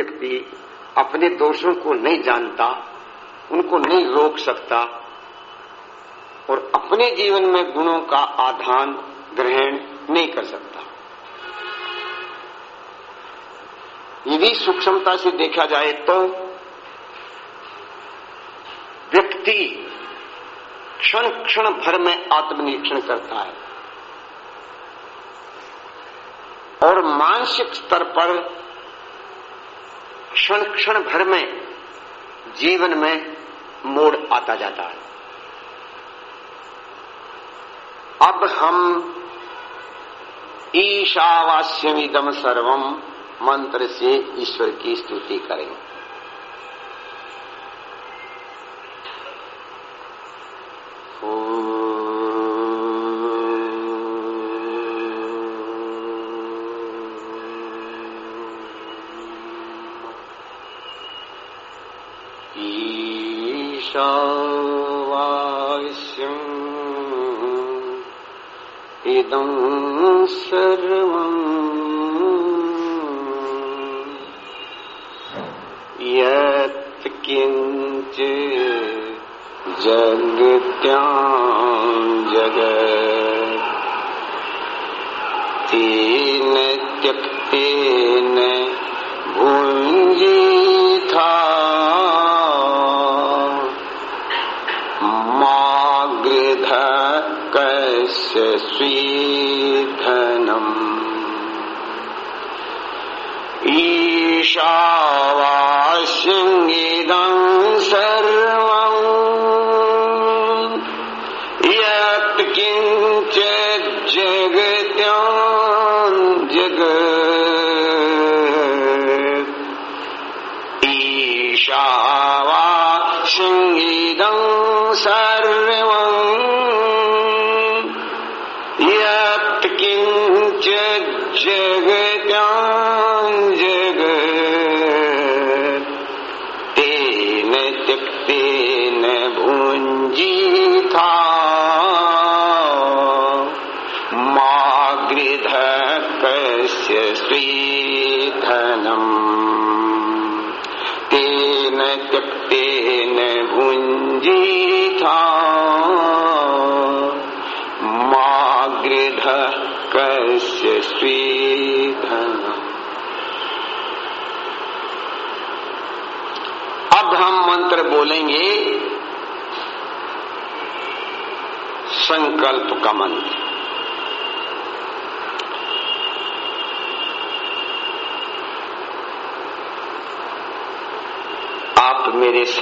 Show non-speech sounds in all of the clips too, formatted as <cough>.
व्यक्ति अपने दोषों को नहीं जानता, उनको नहीं रोक सकता और अपने जीवन में गुणों का आधान ग्रहण नहीं कर सकता। यदि सूक्ष्मता से देखा जाए तो व्यक्ति क्षण क्षण भर में आत्मनिरीक्षण करता है और मानसिक स्तर पर क्षण क्षण भर में जीवन में मोड़ आता जाता है। अब हम ईशावास्यम इदम सर्वम मंत्र से ईश्वर की स्तुति करें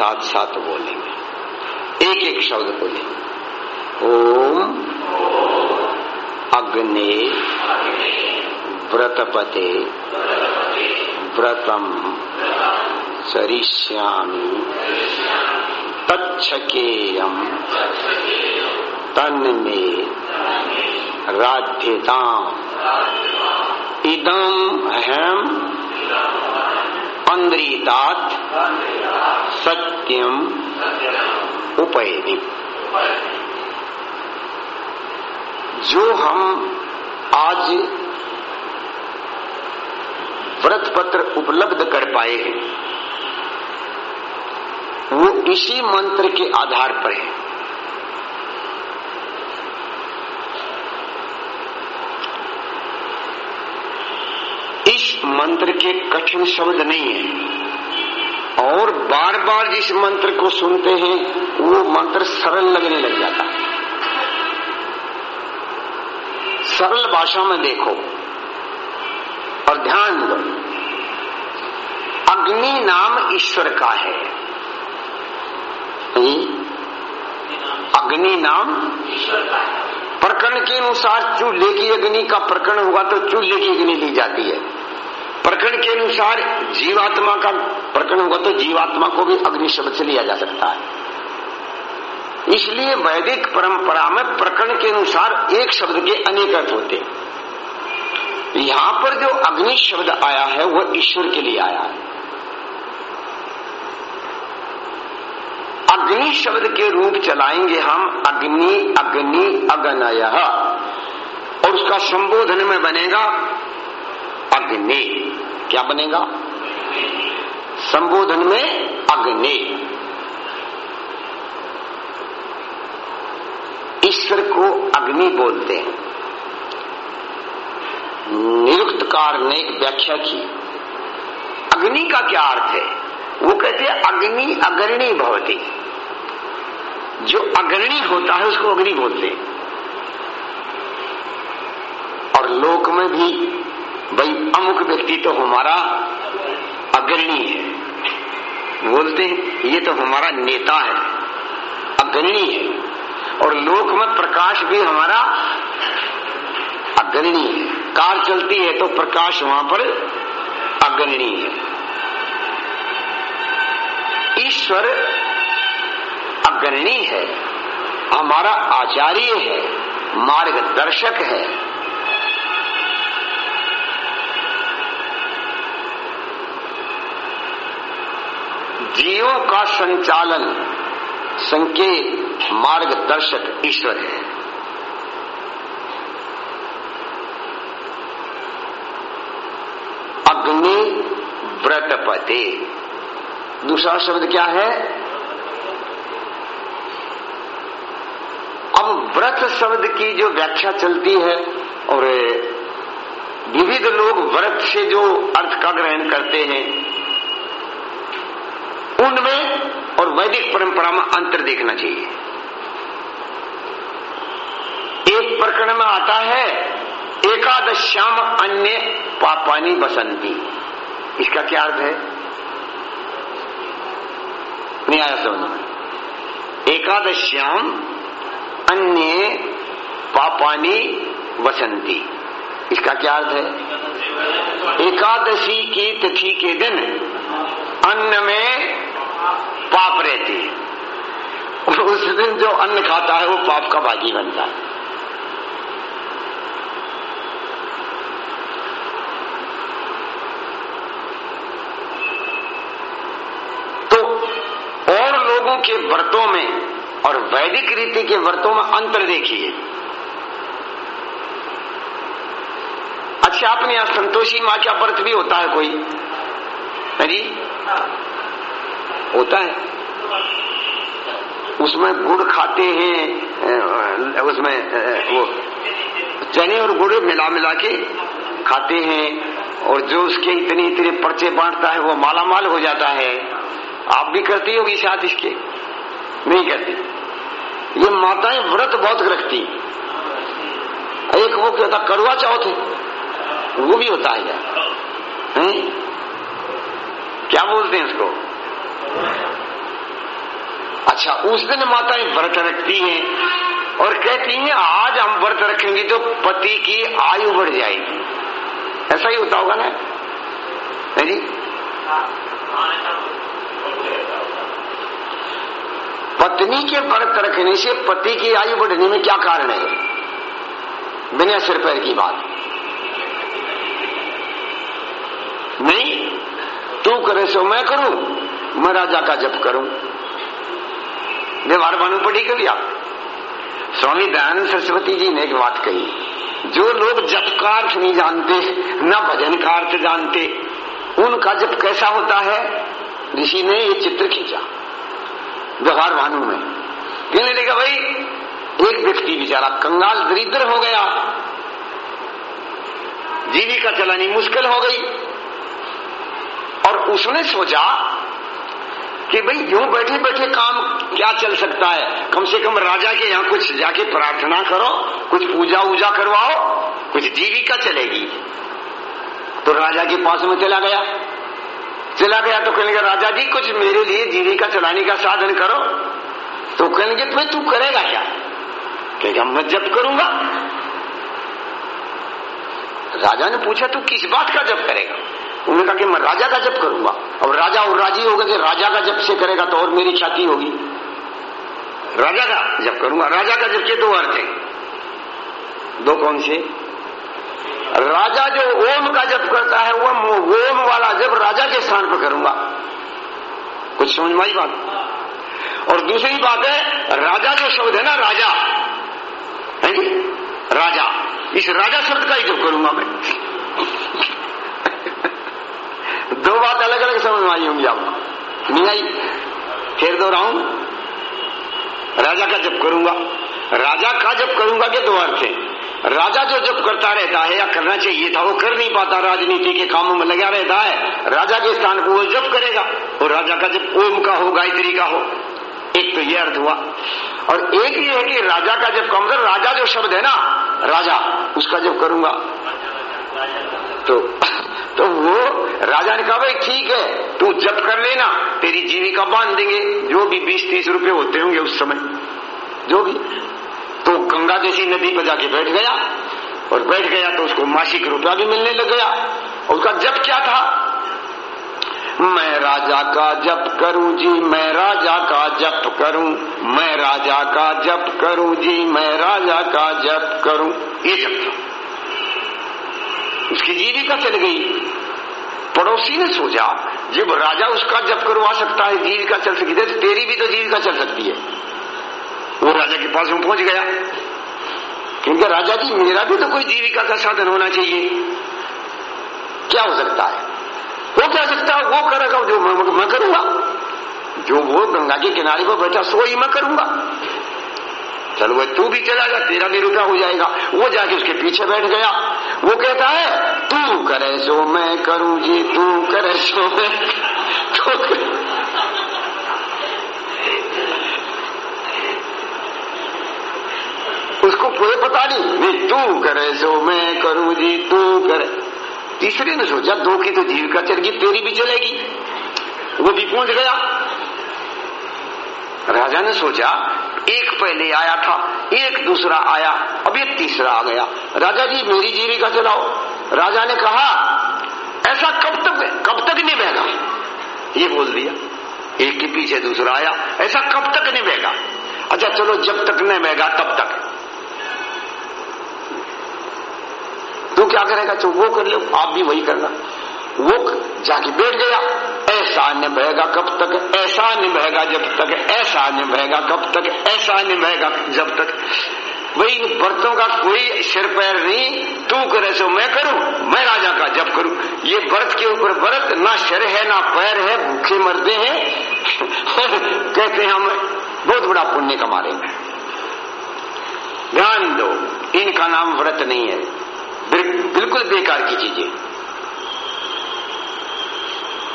साथ साथ बोलेंगे। एक एक शब्द बोलेंगे ओम अग्नि व्रतपते व्रतम चरिष्यामि तच्छकेयम तन्मे राध्यताम। इदम हम अंद्रीतात सत्यम उपयति जो हम आज व्रत पत्र उपलब्ध कर पाए हैं, वो इसी मंत्र के आधार पर है। इस मंत्र के कठिन शब्द नहीं है। और बार बार जिस मंत्र को सुनते हैं, वो मंत्र सरल लगने लग जाता है। सरल भाषा में देखो और ध्यान दो। अग्नि नाम ईश्वर का है। अग्नि नाम प्रकरण के अनुसार चूल्हे की अग्नि का प्रकरण होगा तो चूल्हे की अग्नि ली जाती है। प्रकरण के अनुसार जीवात्मा का प्रकरण होगा तो जीवात्मा को भी अग्नि शब्द से लिया जा सकता है। इसलिए वैदिक परंपरा में प्रकरण के अनुसार एक शब्द के अनेक अर्थ होते हैं। यहाँ पर जो अग्नि शब्द आया है वह ईश्वर के लिए आया है। अग्नि शब्द के रूप चलाएँगे हम, अग्नि अग्नि अगनय। और उसका संबोधन में बनेगा अग्नि। क्या बनेगा? संबोधन में अग्नि। ईश्वर को अग्नि बोलते हैं। निरुक्तकार ने एक व्याख्या की। अग्नि का क्या अर्थ है? वो कहते हैं, अग्नि अग्रणी भवती। जो अग्रणी होता है, उसको अग्नि बोलते हैं। और लोक में भी, भाई, अमुक व्यक्ति तो हमारा अग्रणी है। बोलते हैं, ये तो हमारा नेता है। अग्रणी है। और लोकमत प्रकाश भी हमारा अग्रणी है। कार चलती है तो प्रकाश वहाँ पर अग्रणी है। ईश्वर अग्रणी है। हमारा आचार्य है। मार्गदर्शक है। जीवों का संचालन संकेत, मार्गदर्शक ईश्वर है। अग्नि व्रतपते। दूसरा शब्द क्या है? अब व्रत शब्द की जो व्याख्या चलती है, और विविध लोग व्रत से जो अर्थ का ग्रहण करते हैं उनमें और वैदिक परंपरा में अंतर देखना चाहिए। एक प्रकरण में आता है एकादश्याम अन्य पापानी बसंती। इसका क्या अर्थ है? नहीं आया एकादश्याम अन्य पापानी वसंती इसका क्या अर्थ है? एकादशी की तिथि के दिन अन्न में पाप रहती है। उस दिन जो अन्न खाता है, वो पाप का भागी बनता है। तो और लोगों के व्रतों में और वैदिक रीति के व्रतों में अंतर देखिए। अच्छा आपने यहाँ संतोषी माँ का व्रत भी होता है कोई? जी होता है। उसमें गुड़ खाते हैं उसमें वो चने और गुड़ मिला मिला के खाते हैं और जो उसके इतने इतने पर्चे बांटता है, वो माला माल हो जाता है। आप भी करती होगी साथ इसके? नहीं करती। ये माताएँ व्रत बहुत रखती। एक वो क्या था, कड़वा चौथ है वो भी होता है है? क्या बोलते हैं उसको अच्छा उस दिन माताएँ व्रत रखती हैं और कहती हैं, आज हम व्रत रखेंगे तो पति की आयु बढ़ जाएगी। ऐसा ही होता होगा ना? जी? पत्नी के व्रत रखने से पति की आयु बढ़ने में क्या कारण है? बिना सिर पैर की बात। नहीं, तू करे सो मैं करूँ। मैं राजा का जप करूँ। व्यवहार बानू पढ़ी कभी आप? स्वामी दयानंद सरस्वती जी ने एक बात कही, जो लोग जप का अर्थ नहीं जानते, न भजन का अर्थ जानते, उनका जप कैसा होता है? ऋषि ने ये चित्र खींचा। व्यवहार भानु में कहने लगा, भाई, एक व्यक्ति बेचारा कंगाल दरिद्र हो गया। जीविका चलानी मुश्किल हो गई। और उसने सोचा कि भाई यूँ बैठे बैठे काम क्या चल सकता है? कम से कम राजा के यहाँ कुछ जाके प्रार्थना करो, कुछ पूजा वूजा करवाओ, कुछ जीविका चलेगी। तो राजा के पास में चला गया। चला गया तो कहने राजा जी, कुछ मेरे लिए जीविका चलाने का साधन करो। तो कहेंगे तुम्हें तू करेगा क्या? कहेगा मैं जब करूँगा। राजा ने पूछा, तू किस बात का जब करेगा? उन्होंने कहा कि, मैं राजा का जब करूँगा। राजा और राज़ी होगा कि राजा का जब से करेगा तो और मेरी छाती होगी। राजा का? जब करूँगा। राजा का जब के दो अर्थ है। दो कौन से? राजा जो ओम का जप करता है वो ओम वाला जब राजा के स्थान पर करूँगा। कुछ समझ में आई बात? और दूसरी बात है, राजा जो शब्द है ना, राजा। है जी राजा। इस राजा शब्द का ही जब करूँगा मैं। दो दो बात अलग अलग समझ में आई होंगी आपको नहीं आई फिर दो हूँ राजा का जब करूँगा। राजा का जब करूँगा के दो अर्थ है। राजा जो जब करता रहता है या करना चाहिए था, वो कर नहीं पाता। राजनीति के कामों में लगा रहता है। राजा के स्थान को वो जब करेगा। और राजा का जब ओम का हो, गायत्री का हो। एक तो ये अर्थ हुआ। और एक ये है कि राजा का जब मतलब राजा जो शब्द है ना, राजा, उसका जब करूँगा। तो तो वो राजा ने कहा, भाई, ठीक है, तू जब कर लेना, तेरी जीविका बाँध देंगे। जो भी बीस तीस रुपए होते होंगे उस समय, जो भी। तो गंगा जैसी नदी पर जाके बैठ गया, और बैठ गया तो उसको मासिक रुपया भी मिलने लग गया। और उसका जब क्या था? मैं राजा का जप करूँ जी, मैं राजा का जप करूँ, मैं राजा का जप करूँ जी, मैं राजा का जप करूँ। ये जप था। उसकी जीविका चल गई। पड़ोसी ने सोचा जब राजा उसका जब करवा सकता है जीविका चल सकती है तो तेरी भी तो जीविका चल सकती है। वो राजा के पास में पहुँच गया। क्योंकि राजा जी मेरा भी तो कोई जीविका का साधन होना चाहिए। क्या हो सकता है? वो क्या सकता है वो करेगा जो मैं, मैं करूँगा। जो वो गंगा के किनारे पर बैठा सो ही मैं करूँगा। चलो भाई तू भी चला जा, तेरा भी रुपया हो जाएगा। वो जाके उसके पीछे बैठ गया। वो कहता है, तू करे सो मैं करूँ जी, तू करे सो मैं <laughs> तो उसको कोई पता नहीं नहीं, तू करे सो मैं करूँ जी, तू करे तीसरे ने सोचा, दो की तो जीविका चलेगी तेरी भी चलेगी। वो भी पहुँच गया। राजा ने सोचा एक पहले आया था, एक दूसरा आया, अब एक तीसरा आ गया। राजा जी, मेरी जीविका चलाओ राजा ने कहा, ऐसा कब तक कब तक नहीं बहेगा? ये बोल दिया। एक के पीछे दूसरा आया, ऐसा कब तक नहीं बहेगा? अच्छा चलो, जब तक नहीं बहेगा, तब तक। तू क्या करेगा? तो वो कर लो, आप भी वही करना। वो जाके बैठ गया। ऐसा निभेगा कब तक? ऐसा निभेगा जब तक? ऐसा निभेगा कब तक? ऐसा निभेगा जब तक? वही बर्तों का कोई सिर पैर नहीं। तू करे सो मैं करूँ? मैं राजा का जब करूँ? ये व्रत के ऊपर व्रत ना सिर है, ना पैर है, भूखे मरते हैं। कहते हैं हम, बहुत बड़ा पुण्य कमा रहे हैं। ध्यान दो, इनका नाम व्रत नहीं है। बिल्कुल बेकार की चीज़ें।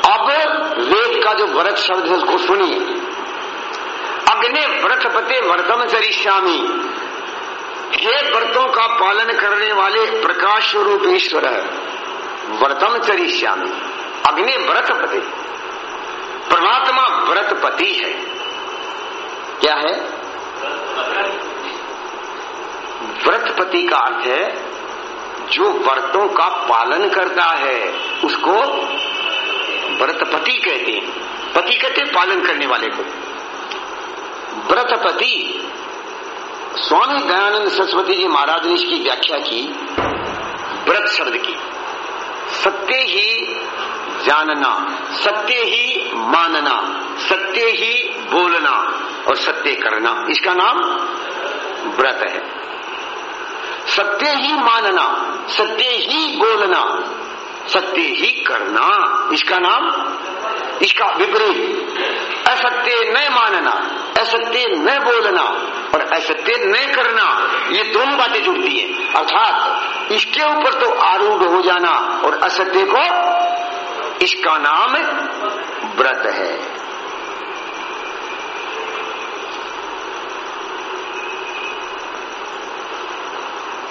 अब वेद का जो व्रत शब्द है, उसको सुनिए। अग्नि व्रत पते व्रतम चरिष्यामी ये व्रतों का पालन करने वाले प्रकाश स्वरूप ईश्वर है। व्रतम चरिष्यामी अग्नि व्रत पते परमात्मा व्रतपति है। क्या है? व्रतपति का अर्थ है, जो व्रतों का पालन करता है, उसको व्रतपति कहते हैं। पति कहते हैं पालन करने वाले को। व्रतपति स्वामी दयानंद सरस्वती जी महाराज ने इसकी व्याख्या की, व्रत शब्द की। सत्य ही जानना, सत्य ही मानना, सत्य ही बोलना और सत्य करना। इसका नाम व्रत है। सत्य ही मानना, सत्य ही बोलना सत्य ही करना। इसका नाम, इसका विपरीत। असत्य न मानना, असत्य न बोलना और असत्य न करना, ये दोनों बातें जुड़ती है। अर्थात, इसके ऊपर तो आरूढ़ हो जाना और असत्य को, इसका नाम व्रत है।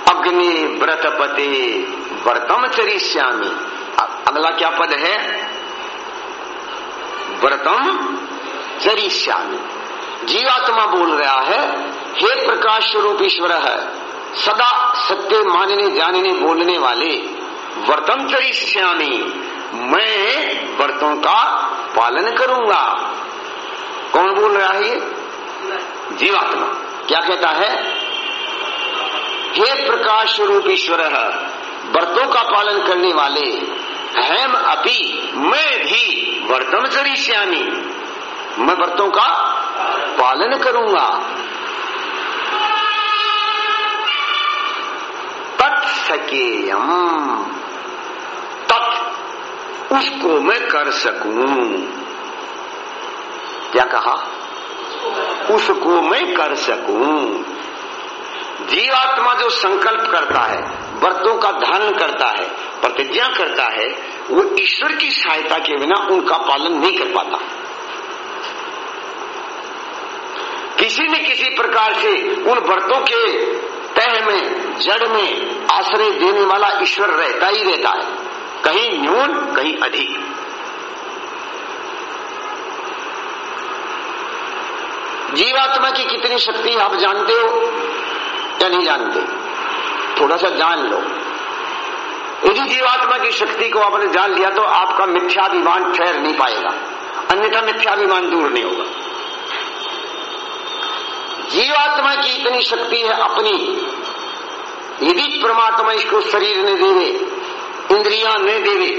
अग्नि व्रतपते व्रतम चरिष्यामी अगला क्या पद है? व्रतम चरिष्यामी जीवात्मा बोल रहा है, हे प्रकाश स्वरूप ईश्वर है, सदा सत्य मानने, जानने, बोलने वाले, व्रतम चरिष्यामी मैं व्रतों का पालन करूँगा। कौन बोल रहा है ये? जीवात्मा। क्या कहता है? हे प्रकाश स्वरूप ईश्वर व्रतों का पालन करने वाले हैम अपी, मैं भी व्रतम चरिष्यामी मैं व्रतों का पालन करूँगा। तत्सकेयम तत् उसको मैं कर सकूँ। क्या कहा? उसको मैं कर सकूँ। जीवात्मा जो संकल्प करता है व्रतों का धारण करता है, प्रतिज्ञा करता है, वो ईश्वर की सहायता के बिना उनका पालन नहीं कर पाता। किसी न किसी प्रकार से उन व्रतों के तह में, जड़ में आश्रय देने वाला ईश्वर रहता ही रहता है। कहीं न्यून, कहीं अधिक। जीवात्मा की कितनी शक्ति आप जानते हो या नहीं जानते? थोड़ा सा जान लो। यदि जीवात्मा की शक्ति को आपने जान लिया तो आपका मिथ्याभिमान ठहर नहीं पाएगा। अन्यथा मिथ्याभिमान दूर नहीं होगा। जीवात्मा की इतनी शक्ति है अपनी। यदि परमात्मा इसको शरीर ने देवे इंद्रिया ने देवे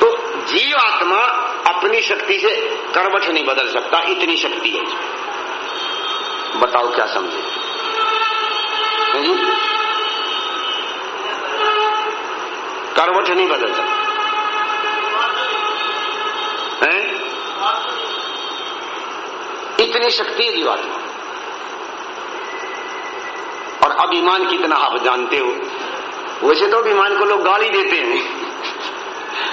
तो जीवात्मा अपनी शक्ति से करवट नहीं बदल सकता, इतनी शक्ति है। बताओ क्या समझे? जी करवट नहीं बदल सकता है? इतनी शक्ति है जीवात्मा। और अभिमान कितना आप जानते हो? वैसे तो अभिमान को लोग गाली देते हैं।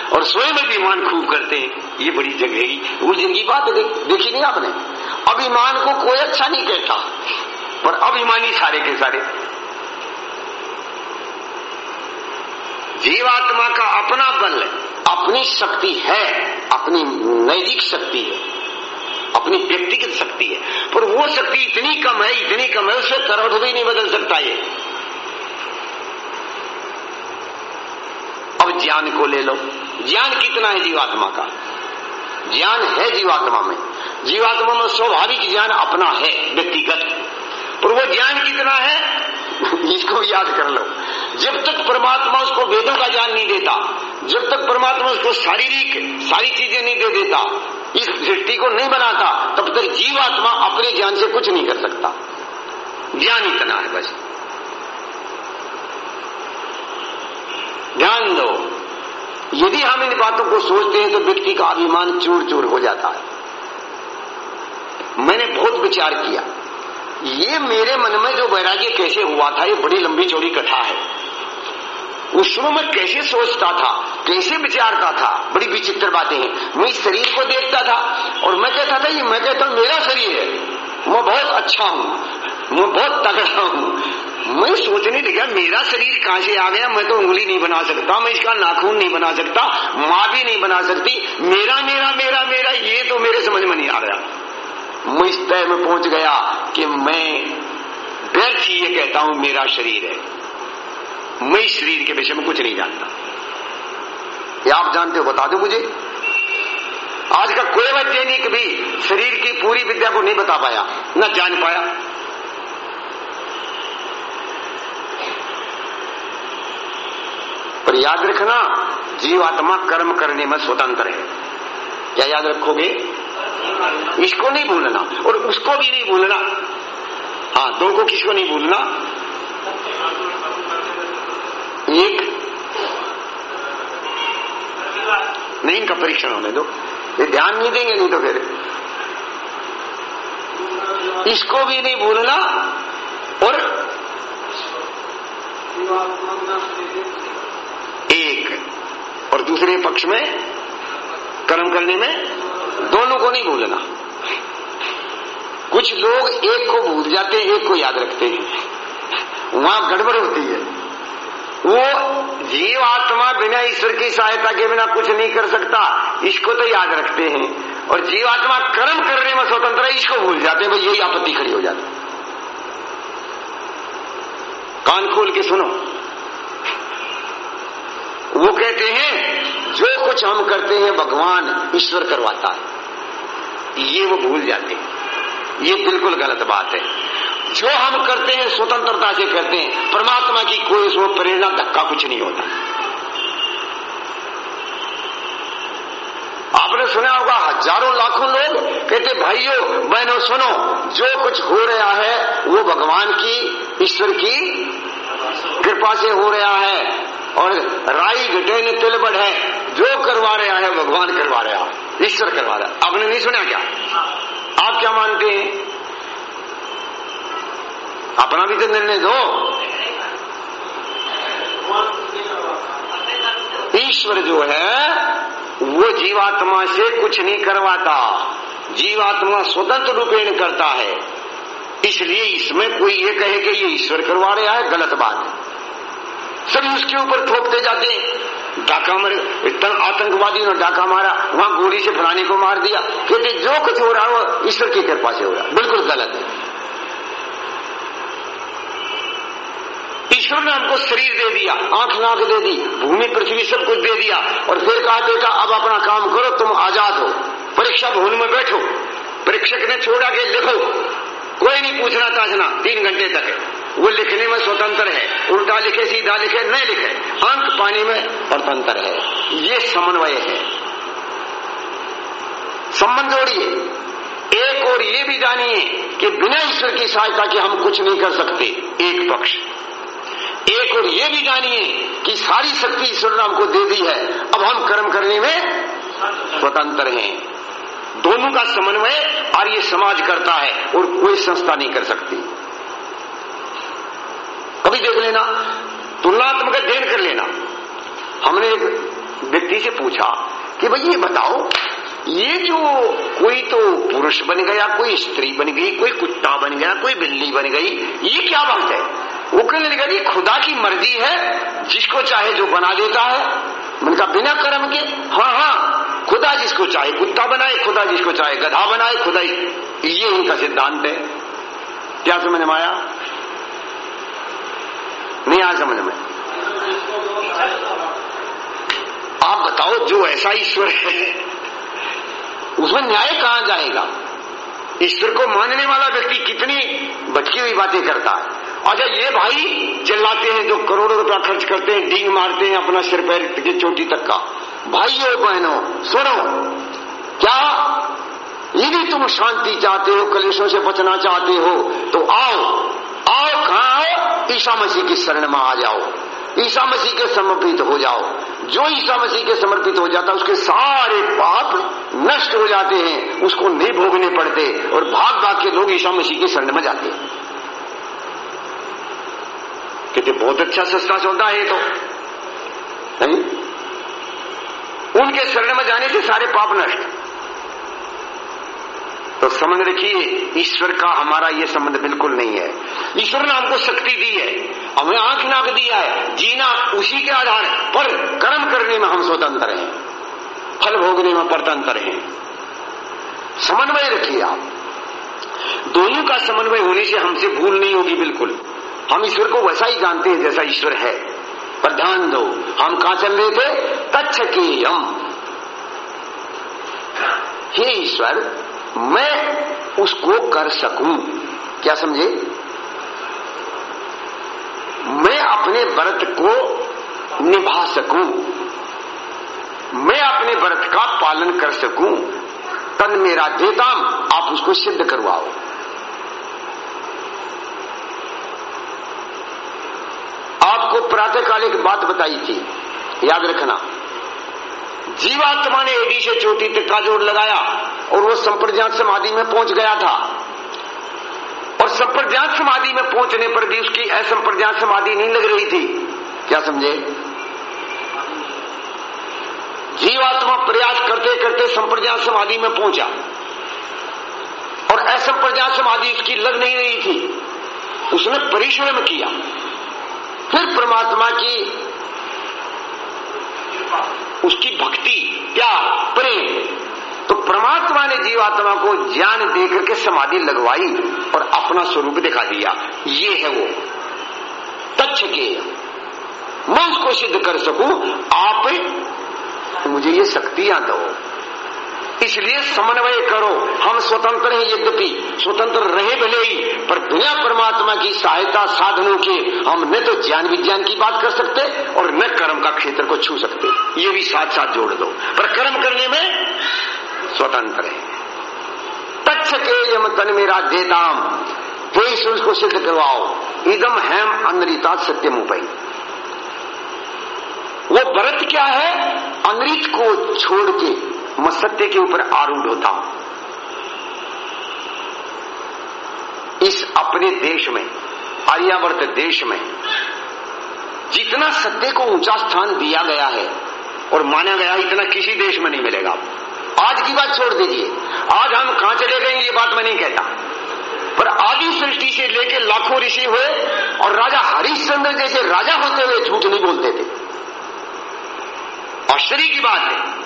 और स्वयं अभिमान खूब करते हैं। ये बड़ी जगह है। वो ज़िंदगी बात देख, देखी नहीं आपने? अभिमान को कोई अच्छा नहीं कहता। पर अभिमानी सारे के सारे जीवात्मा का अपना बल अपनी शक्ति है, अपनी नैतिक शक्ति है, अपनी व्यक्तिगत शक्ति है। पर वो शक्ति इतनी कम है, इतनी कम है, उससे करोड़ भी नहीं बदल सकता ये। अब ज्ञान को ले लो। ज्ञान कितना है जीवात्मा का? ज्ञान है जीवात्मा में। जीवात्मा में स्वाभाविक ज्ञान अपना है, व्यक्तिगत। पर वो ज्ञान कितना है? इसको याद कर लो। जब तक परमात्मा उसको वेदों का ज्ञान नहीं देता, जब तक परमात्मा उसको शारीरिक, सारी चीज़ें नहीं दे देता, इस दृष्टि को नहीं बनाता, तब तक जीवात्मा अपने ज्ञान से कुछ नहीं कर सकता। ज्ञान इतना है बस। ध्यान दो। यदि हम इन बातों को सोचते हैं तो व्यक्ति का अभिमान चूर चूर हो जाता है। मैंने बहुत विचार किया। ये मेरे मन में जो वैराग्य कैसे हुआ था, ये बड़ी लंबी चौड़ी कथा है। उस समय मैं कैसे सोचता था, कैसे विचारता था, बड़ी विचित्र बातें हैं। मैं इस शरीर को देखता था और मैं कहता था, ये मैं कहता हूँ, मेरा शरीर है। मैं बहुत अच्छा हूँ, मैं बहुत तगड़ा हूँ। मैं सोचने लगा, मेरा शरीर कहाँ से आ गया? मैं तो उंगली नहीं बना सकता, मैं इसका नाखून नहीं बना सकता, माँ भी नहीं बना सकती। मेरा मेरा मेरा मेरा, ये तो मेरे समझ में नहीं आ रहा मैं इस तय में पहुँच गया कि मैं व्यर्थ ही ये कहता हूँ, मेरा शरीर है। मैं शरीर के विषय में कुछ नहीं जानता। ये आप जानते हो, बता दो मुझे। आज का कोई वैज्ञानिक भी शरीर की पूरी विद्या को नहीं बता पाया, न जान पाया। पर याद रखना, जीवात्मा कर्म करने में स्वतंत्र है। क्या याद रखोगे? इसको नहीं भूलना और उसको भी नहीं भूलना। हाँ दो को किसको नहीं भूलना? एक। नहीं, इनका परीक्षण होने दो। ये ध्यान नहीं देंगे नहीं तो फिर। इसको भी नहीं भूलना और एक। और दूसरे पक्ष में कर्म करने में दोनों को नहीं भूलना। कुछ लोग एक को भूल जाते हैं, एक को याद रखते हैं। वहाँ गड़बड़ होती है। वो जीव आत्मा बिना ईश्वर की सहायता के बिना कुछ नहीं कर सकता, इसको तो याद रखते हैं। और जीवात्मा कर्म करने में स्वतंत्र है, इसको भूल जाते हैं भाई यही आपत्ति खड़ी हो जाती कान खोल के सुनो। वो कहते हैं जो कुछ हम करते हैं, भगवान ईश्वर करवाता है। ये वो भूल जाते हैं। ये बिल्कुल गलत बात है। जो हम करते हैं, स्वतंत्रता से करते हैं, परमात्मा की कोई उसमें प्रेरणा, धक्का कुछ नहीं होता। आपने सुना होगा, हज़ारों लाखों लोग कहते, भाइयों, बहनों, सुनो, जो कुछ हो रहा है, वो भगवान की, ईश्वर की कृपा से हो रहा है और राई घटे ने तिल बढ़े जो करवा रहा है, भगवान करवा रहा है, ईश्वर करवा रहा है। आपने नहीं सुना क्या? आप क्या मानते हैं? अपना भी तो निर्णय दो। ईश्वर जो है, वो जीवात्मा से कुछ नहीं करवाता। जीवात्मा स्वतंत्र रूपेण करता है। इसलिए इसमें कोई ये कहे कि ये ईश्वर करवा रहा है, गलत बात। है सभी उसके ऊपर थोपते जाते हैं। डाका मरे, इतना आतंकवादी ने डाका मारा, वहाँ गोली से फलाने को मार दिया। कहते, जो कुछ हो रहा है, वो ईश्वर की कृपा से हो रहा है। बिल्कुल गलत है। ईश्वर ने हमको शरीर दे दिया, आँख नाक दे दी, भूमि, पृथ्वी सब कुछ दे दिया। और फिर कहा, बेटा, अब अपना काम करो, तुम आज़ाद हो। परीक्षा भवन में बैठो। परीक्षक ने छोड़ा के लिखो। कोई नहीं पूछना, ताजना, तीन घंटे तक वो लिखने में स्वतंत्र है। उल्टा लिखे, सीधा लिखे नहीं लिखे। अंक पाने में स्वतंत्र है। ये समन्वय है। संबंध जोड़िए। एक और ये भी जानिए कि बिना ईश्वर की सहायता के हम कुछ नहीं कर सकते, एक पक्ष। एक और ये भी जानिए कि सारी शक्ति ईश्वर ने हमको दे दी है। अब हम कर्म करने में स्वतंत्र हैं। दोनों का समन्वय और ये समाज करता है और कोई संस्था नहीं कर सकती। कभी देख लेना, तुलनात्मक अध्ययन कर लेना। हमने एक व्यक्ति से पूछा कि भाई ये बताओ, ये जो कोई तो पुरुष बन गया, कोई स्त्री बन गई, कोई कुत्ता बन गया, कोई बिल्ली बन गई, ये क्या बात है? वो कहने लगा जी खुदा की मर्ज़ी है, जिसको चाहे जो बना देता है। उनका बिना कर्म के? हाँ हाँ खुदा जिसको चाहे, कुत्ता बनाए, खुदा जिसको चाहे, गधा बनाए, खुदा ये इनका सिद्धांत है। क्या समझ में आया? नहीं आया समझ में। आप बताओ, जो ऐसा ईश्वर है, उसमें न्याय कहाँ जाएगा? ईश्वर को मानने वाला व्यक्ति कितनी बचकी हुई बातें करता है। अच्छा ये भाई चिल्लाते हैं, जो करोड़ों रुपया खर्च करते हैं, डींग मारते हैं अपना सिर पैर की चोटी तक का। भाई भाइयों बहनों, सुनो। क्या यदि तुम शांति चाहते हो, कलेशों से बचना चाहते हो तो आओ आओ कहा आओ ईसा मसीह की शरण में आ जाओ। ईसा मसीह के समर्पित हो जाओ। जो ईसा मसीह के समर्पित हो जाता है, उसके सारे पाप नष्ट हो जाते हैं। उसको नहीं भोगने पड़ते और भाग भाग के लोग ईसा मसीह की शरण में जाते हैं। कहते बहुत अच्छा सस्ता सौदा है तो। नहीं? उनके शरण में जाने से सारे पाप नष्ट। तो समझ रखिए, ईश्वर का हमारा ये संबंध बिल्कुल नहीं है। ईश्वर ने हमको शक्ति दी है, हमें आँख नाक दिया है, जीना उसी के आधार पर कर्म करने में हम स्वतंत्र हैं, फल भोगने में परतंत्र हैं। समन्वय रखिए आप। दोनों का समन्वय होने से हमसे भूल नहीं होगी बिल्कुल। हम ईश्वर को वैसा ही जानते हैं जैसा ईश्वर है। पर ध्यान दो, हम कहा चल रहे थे? तच्छ के यम हे ईश्वर मैं उसको कर सकूँ। क्या समझे? मैं अपने व्रत को निभा सकूँ। मैं अपने व्रत का पालन कर सकूँ। तन मेरा देताम आप उसको सिद्ध करवाओ। आपको प्रातःकाल एक बात बताई थी, याद रखना। जीवात्मा ने एडी से चोटी तक का जोड़ लगाया और वो संप्रज्ञात समाधि में पहुँच गया था। और संप्रज्ञात समाधि में पहुँचने पर भी उसकी असंप्रज्ञात समाधि नहीं लग रही थी। क्या समझे? जीवात्मा प्रयास करते करते संप्रज्ञात समाधि में पहुँचा। और असंप्रज्ञात समाधि उसकी लग नहीं रही थी। उसने परिश्रम किया। फिर परमात्मा की उसकी भक्ति, क्या प्रेम। तो परमात्मा ने जीवात्मा को ज्ञान देकर के समाधि लगवाई और अपना स्वरूप दिखा दिया। ये है वो। तच्छ के। मैं उसको सिद्ध कर सकू? आप मुझे ये शक्तियाँ दो। इसलिए समन्वय करो। हम स्वतंत्र हैं यद्यपि, स्वतंत्र रहे भले ही, पर बिना परमात्मा की सहायता साधनों के हम न तो ज्ञान विज्ञान की बात कर सकते और न कर्म का क्षेत्र को छू सकते। ये भी साथ साथ जोड़ दो। पर कर्म करने में स्वतंत्र है। तच्छ के यम तन मेरा देताम। हे उसको सिद्ध करवाओ। इदम हैम अनरिता सत्यम उपई वो व्रत क्या है? अमृत को छोड़ के मैं सत्य के ऊपर आरूढ़ होता हूँ। इस अपने देश में, आर्यावर्त देश में, जितना सत्य को ऊँचा स्थान दिया गया है, और माना गया इतना किसी देश में नहीं मिलेगा। आज की बात छोड़ दीजिए। आज हम कहाँ चले गए ये बात मैं नहीं कहता। पर आदि सृष्टि से लेकर लाखों ऋषि हुए, और राजा हरिश्चंद्र जैसे राजा होते हुए झूठ नहीं बोलते थे। आश्चर्य की बात है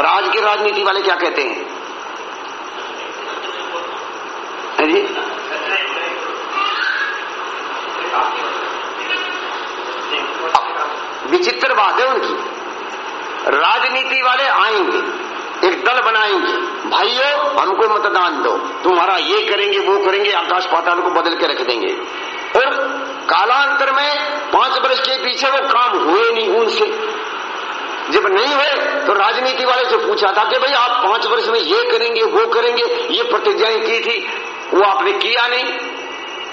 और आज के राजनीति वाले क्या कहते हैं? है जी? विचित्र बात है उनकी। राजनीति वाले आएँगे, एक दल बनाएँगे। भाइयों, हमको मतदान दो। तुम्हारा ये करेंगे, वो करेंगे, आकाश पाताल को बदल के रख देंगे। और कालांतर में पाँच वर्ष के पीछे वो काम हुए नहीं उनसे। जब नहीं हुए तो राजनीति वाले से पूछा था कि भाई आप पाँच वर्ष में ये करेंगे, वो करेंगे, ये प्रतिज्ञाएँ की थी, वो आपने किया नहीं।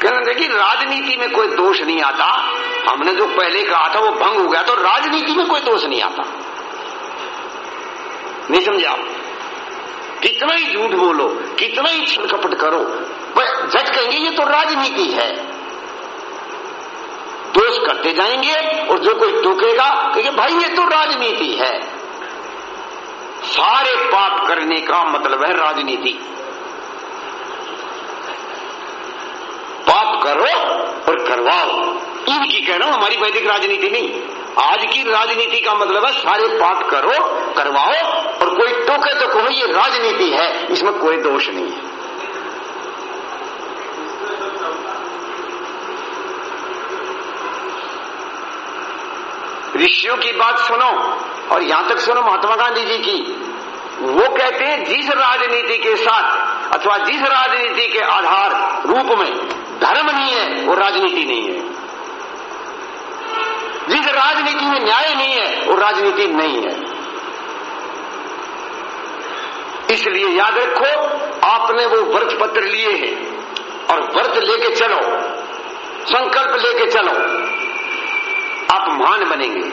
कहना देखिए राजनीति में कोई दोष नहीं आता। हमने जो पहले कहा था, वो भंग हो गया तो राजनीति में कोई दोष नहीं आता। नहीं समझे कितना ही झूठ बोलो, कितना ही छलकपट करो जज कहेंगे ये तो राजनीति है। दोष करते जाएँगे और जो कोई टोकेगा कहेंगे भाई ये तो राजनीति है। सारे पाप करने का मतलब है राजनीति। पाप करो और करवाओ। इनकी कह रहा हूँ, हमारी वैदिक राजनीति नहीं। आज की राजनीति का मतलब है सारे पाप करो, करवाओ और कोई टोके तो कहो, ये राजनीति है, इसमें कोई दोष नहीं है। ऋषियों की बात सुनो और यहाँ तक सुनो महात्मा गांधी जी की। वो कहते हैं जिस राजनीति के साथ अथवा जिस राजनीति के आधार रूप में धर्म नहीं है, वो राजनीति नहीं है। जिस राजनीति में न्याय नहीं है, वो राजनीति नहीं है। इसलिए याद रखो, आपने वो व्रत पत्र लिए हैं और व्रत लेके चलो, संकल्प लेके चलो। आप महान बनेंगे,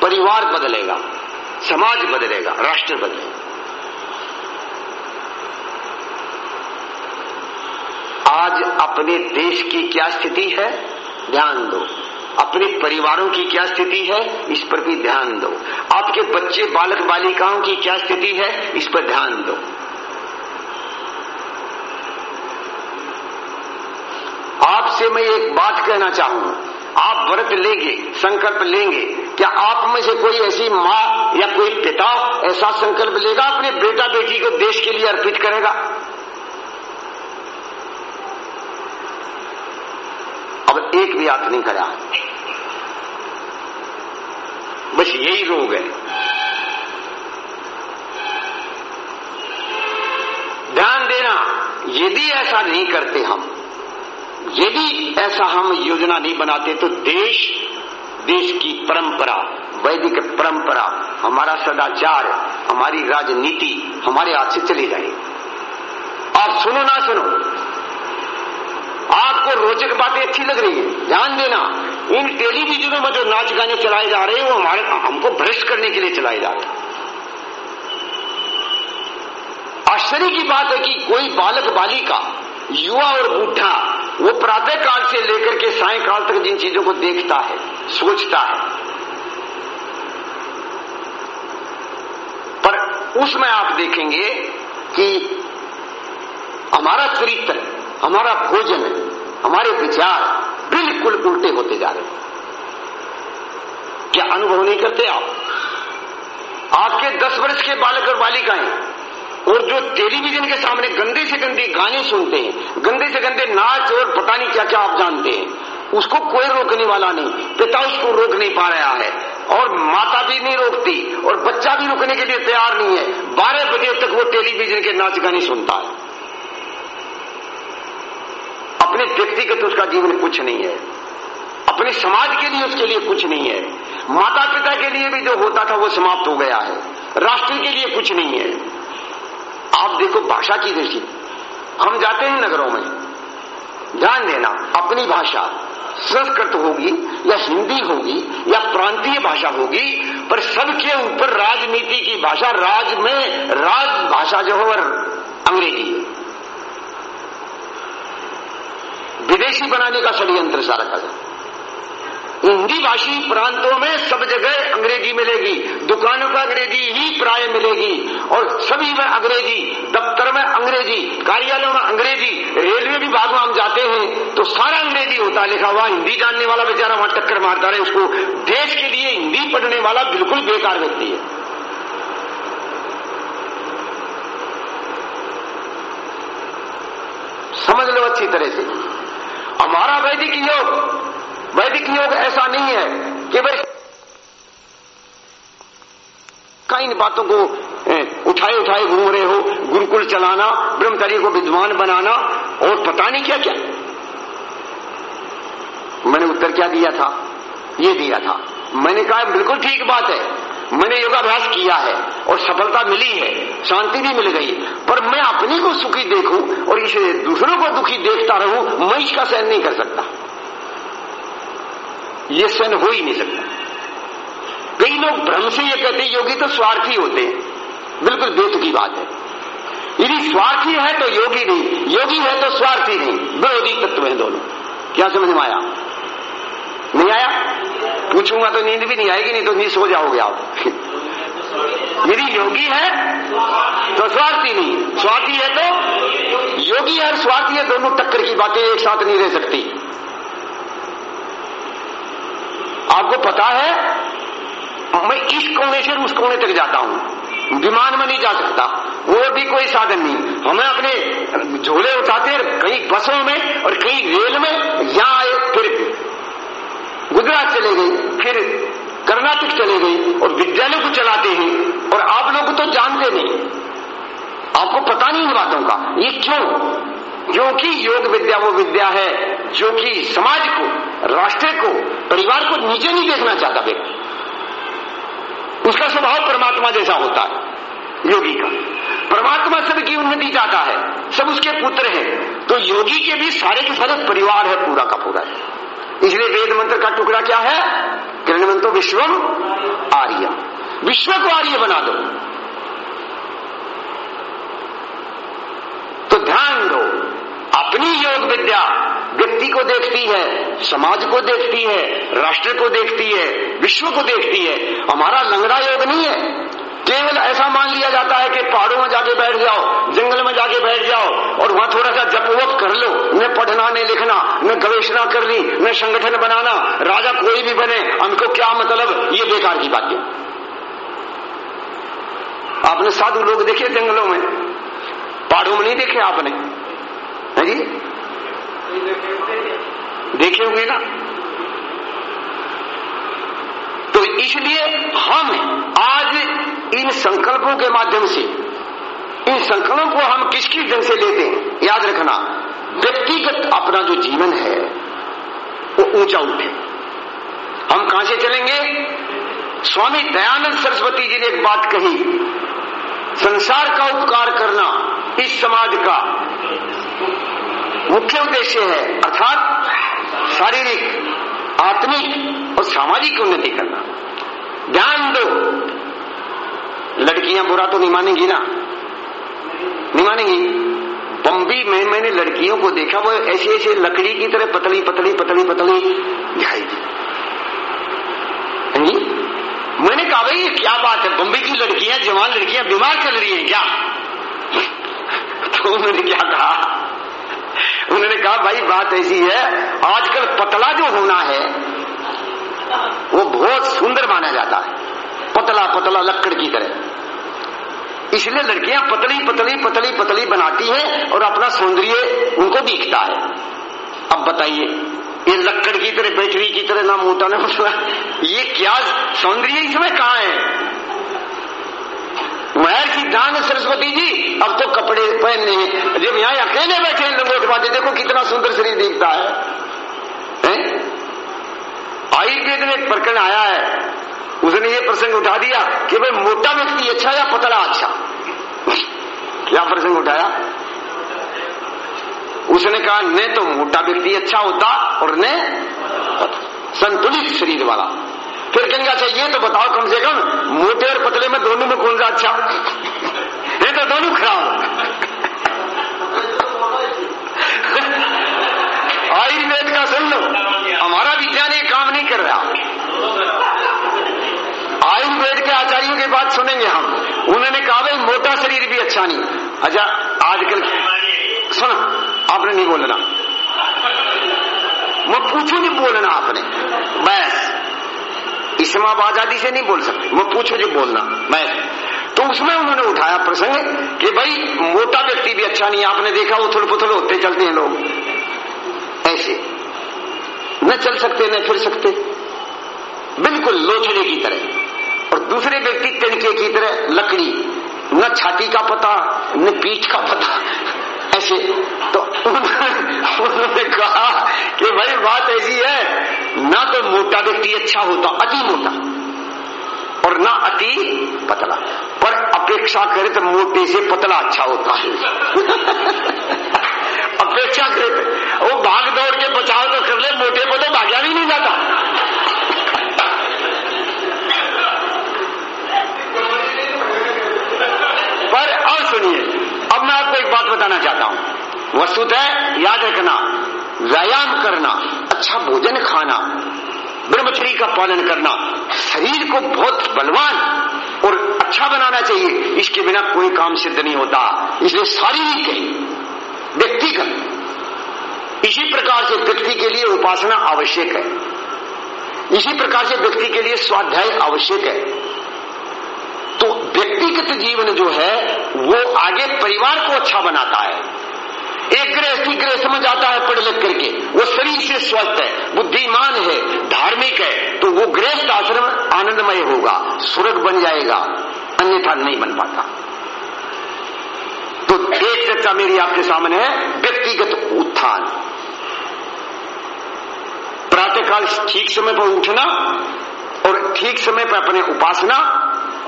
परिवार बदलेगा, समाज बदलेगा, राष्ट्र बदलेगा। आज अपने देश की क्या स्थिति है? ध्यान दो। अपने परिवारों की क्या स्थिति है? इस पर भी ध्यान दो। आपके बच्चे, बालक, बालिकाओं की क्या स्थिति है? इस पर ध्यान दो। आपसे मैं एक बात कहना चाहूँगा। आप व्रत लेंगे, संकल्प लेंगे, क्या आप में से कोई ऐसी माँ या कोई पिता ऐसा संकल्प लेगा, अपने बेटा बेटी को देश के लिए अर्पित करेगा? अब एक भी हाथ नहीं करा। बस यही रोग है। ध्यान देना, यदि ऐसा नहीं करते हम यदि ऐसा हम योजना नहीं बनाते तो देश देश की परंपरा, वैदिक परंपरा, हमारा सदाचार, हमारी राजनीति, हमारे हाथ से चली जाएगी। आप सुनो ना सुनो। आपको रोचक बातें अच्छी लग रही है। ध्यान देना, इन टेलीविजनों में जो नाच गाने चलाए जा रहे हैं, वो हमारे, हमको भ्रष्ट करने के लिए चलाए जा रहे हैं। आश्चर्य की बात है कि कोई बालक बालिका, युवा और बूढ़ा वो प्रातः काल से लेकर के सायकाल तक जिन चीज़ों को देखता है, सोचता है। पर उसमें आप देखेंगे कि हमारा चरित्र, हमारा भोजन, हमारे विचार बिल्कुल उल्टे होते जा रहे हैं। क्या अनुभव नहीं करते आप? आपके दस वर्ष के बालक और बालिकाएँ और जो टेलीविज़न के सामने गंदे से गंदे गाने सुनते हैं, गंदे से गंदे नाच और पता नहीं क्या क्या आप जानते हैं, उसको कोई रोकने वाला नहीं, पिता उसको रोक नहीं पा रहा है, और माता भी नहीं रोकती, और बच्चा भी रुकने के लिए तैयार नहीं है, बारह बजे तक वो टेलीविज़न के नाच गाने सुनता है। अपने व्यक्तिगत उसका जीवन कुछ नहीं है, अपने समाज के लिए उसके लिए कुछ नहीं है माता पिता के लिए भी जो होता था वो समाप्त हो गया है, राष्ट्र के लिए कुछ नहीं है। आप देखो भाषा की दृष्टि। हम जाते हैं नगरों में। ध्यान देना, अपनी भाषा संस्कृत होगी, या हिंदी होगी, या प्रांतीय भाषा होगी, पर सबके ऊपर राजनीति की भाषा, राज में राज भाषा जो है अंग्रेज़ी है। विदेशी बनाने का षडयंत्र सारा का हिंदी भाषी प्रांतों में सब जगह अंग्रेज़ी मिलेगी, दुकानों का अंग्रेज़ी ही प्राय मिलेगी, और सभी में अंग्रेज़ी, दफ्तर में अंग्रेज़ी, कार्यालयों में अंग्रेज़ी, रेलवे विभाग में हम जाते हैं तो सारा अंग्रेज़ी होता है, लिखा हुआ हिंदी जानने वाला बेचारा वहाँ टक्कर मारता रहे, उसको देश के लिए हिंदी पढ़ने वाला बिल्कुल बेकार व्यक्ति है। समझ लो अच्छी तरह से। हमारा वैदिक योग वैदिक योग ऐसा नहीं है कि भाई कई इन बातों को उठाए उठाए घूम रहे हो, गुरुकुल चलाना ब्रह्मचारी को विद्वान बनाना, और पता नहीं क्या क्या। मैंने उत्तर क्या दिया था? ये दिया था। मैंने कहा, बिल्कुल ठीक बात है। मैंने योगाभ्यास किया है, और सफलता मिली है, शांति भी मिल गई। पर मैं अपनी को सुखी देखूँ, और इसे दूसरों को दुखी देखता रहूँ, मैं इसका सहन नहीं कर सकता। ये हो ही नहीं सकता। कई लोग भ्रम से ये कहते योगी तो स्वार्थी होते हैं। बिल्कुल बेतु की बात है। यदि स्वार्थी है तो योगी नहीं, योगी है तो स्वार्थी नहीं। विरोधी तत्व है दोनों। क्या समझ में आया? नहीं आया? पूछूँगा तो नींद भी नहीं आएगी, नहीं तो नींद सो जाओगे आप। यदि योगी है तो स्वार्थी नहीं। स्वार्थी है तो योगी और स्वार्थी है, दोनों टक्कर की बातें एक साथ नहीं रह सकती। आपको पता है, मैं इस कोने से उस कोने तक जाता हूँ। विमान में नहीं जा सकता। वो भी कोई साधन नहीं। हमें अपने झोले उठाते कई बसों में और कई रेल में, यहाँ आए, फिर गुजरात चले गई फिर कर्नाटक चले गई और विद्यालय को चलाते हैं। और आप लोग तो जानते नहीं। आपको पता नहीं इन बातों का। ये क्यों? क्योंकि योग विद्या वो विद्या है, जो कि समाज को, राष्ट्र को, परिवार को नीचे नहीं देखना चाहता व्यक्ति। उसका स्वभाव परमात्मा जैसा होता है, योगी का। परमात्मा सबकी उन्नति चाहता है, सब उसके पुत्र हैं। तो योगी के भी सारे के सारे परिवार है पूरा का पूरा। इसलिए वेद मंत्र का टुकड़ा क्या है? किरण मंत्र विश्वम आर्य विश्व को आर्य बना दो। तो ध्यान दो। अपनी योग विद्या व्यक्ति को देखती है, समाज को देखती है, राष्ट्र को देखती है, विश्व को देखती है। हमारा लंगड़ा योग नहीं है। केवल ऐसा मान लिया जाता है कि पहाड़ों में जाके बैठ जाओ, जंगल में जाके बैठ जाओ और वहाँ थोड़ा सा जपवप कर लो। न पढ़ना, न लिखना, न गवेषणा करनी न संगठन बनाना। राजा कोई भी बने, हमको क्या मतलब? ये बेकार की बात आपने साधु लोग देखे जंगलों में? पहाड़ों में नहीं देखे आपने? है जी? देखे होंगे ना? तो इसलिए हम आज इन संकल्पों के माध्यम से, इन संकल्पों को हम किसकी ढंग से लेते हैं? याद रखना, व्यक्तिगत अपना जो जीवन है, वो ऊँचा उठे। हम कहाँ से चलेंगे? स्वामी दयानंद सरस्वती जी ने एक बात कही संसार का उपकार करना इस समाज का मुख्य उद्देश्य है। अर्थात शारीरिक, आत्मिक और सामाजिक उन्नति करना। ध्यान दो। लड़कियाँ बुरा तो नहीं मानेंगी ना? नहीं मानेंगी? बम्बी में मैंने लड़कियों को देखा, वो ऐसे ऐसे लकड़ी की तरह पतली पतली पतली पतली दिखाई दी। मैंने कहा भाई क्या बात है? बम्बई की लड़कियाँ, जवान लड़कियाँ बीमार चल रही हैं क्या? <laughs> तो उन्होंने क्या कहा? उन्होंने कहा, भाई, बात ऐसी है, आजकल पतला जो होना है, वो बहुत सुंदर माना जाता है। पतला पतला लक्कड़ की तरह। इसलिए लड़कियाँ पतली पतली पतली पतली बनाती हैं और अपना सौंदर्य उनको दिखता है। अब बताइए ये लक्कड़ की तरह बैटरी की तरह ना मोटा ना ये क्या सौंदर्य इसमें कहा है? महर्षि दान सरस्वती जी अब तो कपड़े पहनने जब यहाँ अकेले बैठे हैं लंगोट बाजे देखो कितना सुंदर शरीर दिखता है, आयुर्वेद में एक प्रकरण आया है। उसने ये प्रसंग उठा दिया कि भाई मोटा व्यक्ति अच्छा या पतला अच्छा? क्या प्रसंग उठाया? उसने कहा, न तो मोटा व्यक्ति अच्छा होता और न संतुलित शरीर वाला। फिर कहेंगे अच्छा ये तो बताओ कम से कम मोटे और पतले में दोनों में कौन सा अच्छा? ये तो दोनों खराब आयुर्वेद का सुन लो, हमारा विज्ञान ये काम नहीं कर रहा। आयुर्वेद के आचार्यों की बात सुनेंगे हम। उन्होंने कहा, भाई, मोटा शरीर भी अच्छा नहीं। अच्छा आजकल सुना आपने नहीं बोलना। मैं पूछू नहीं बोलना आपने। बस। इस्लाम आज़ादी से नहीं बोल सकते। मैं पूछू जो बोलना। मैं तो उसमें उन्होंने उठाया प्रसंग कि भाई, मोटा व्यक्ति भी अच्छा नहीं आपने देखा उथल पुथल होते चलते हैं लोग। ऐसे। न चल सकते, न फिर सकते। बिल्कुल लोचड़े की तरह। और दूसरे व्यक्ति तिनके की तरह लकड़ी। न छाती का पता, न पीठ का पता। ऐसे तो उन्होंने कहा कि भाई, बात ऐसी है, ना तो मोटा व्यक्ति अच्छा होता, अति मोटा, और ना अति पतला। पर अपेक्षा करे तो मोटे से पतला अच्छा होता है। <laughs> अपेक्षा करे तो वो भाग दौड़ के बचाव तो कर ले, मोटे को तो भाग्या भी नहीं जाता। पर और सुनिए अब मैं आपको एक बात बताना चाहता हूँ। वस्तुतः याद रखना, व्यायाम करना अच्छा भोजन खाना ब्रह्मचरी का पालन करना, शरीर को बहुत बलवान और अच्छा बनाना चाहिए, इसके बिना कोई काम सिद्ध नहीं होता। इसलिए शारीरिक है व्यक्तिगत, इसी प्रकार से व्यक्ति के लिए उपासना आवश्यक है। इसी प्रकार से व्यक्ति के लिए स्वाध्याय आवश्यक है। व्यक्तिगत जीवन जो है, वो आगे परिवार को अच्छा बनाता है। एक गृहस्थी गृह समझ आता है पढ़ लिख करके। वो शरीर से स्वस्थ है, बुद्धिमान है, धार्मिक है तो वो गृहस्थ आश्रम आनंदमय होगा, स्वर्ग बन जाएगा, अन्यथा नहीं बन पाता। तो एक चर्चा मेरी आपके सामने है, व्यक्तिगत उत्थान। प्रातःकाल ठीक समय पर उठना और ठीक समय पर अपने उपासना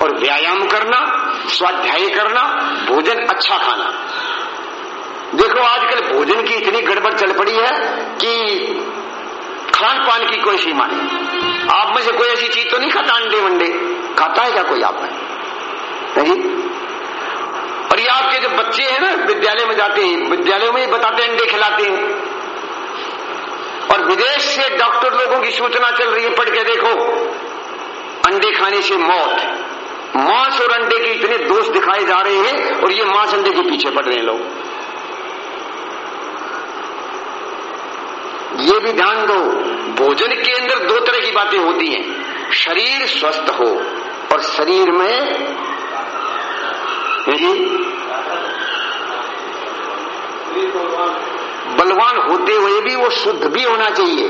और व्यायाम करना, स्वाध्याय करना, भोजन अच्छा खाना। देखो, आजकल भोजन की इतनी गड़बड़ चल पड़ी है कि खान पान की कोई सीमा नहीं। आप में से कोई ऐसी चीज़ तो नहीं खाता अंडे वंडे? खाता है क्या कोई आप में? नहीं? और ये आपके जो बच्चे हैं ना, विद्यालय में जाते हैं, विद्यालयों में ही बताते अंडे खिलाते हैं। और विदेश से डॉक्टर लोगों की सूचना चल रही है, पढ़ के देखो, अंडे खाने से मौत। मांस और अंडे के इतने दोष दिखाए जा रहे हैं और ये मांस अंडे के पीछे पड़ रहे हैं लोग। ये भी ध्यान दो, भोजन के अंदर दो तरह की बातें होती हैं। शरीर स्वस्थ हो और शरीर में बलवान होते हुए भी वो शुद्ध भी होना चाहिए।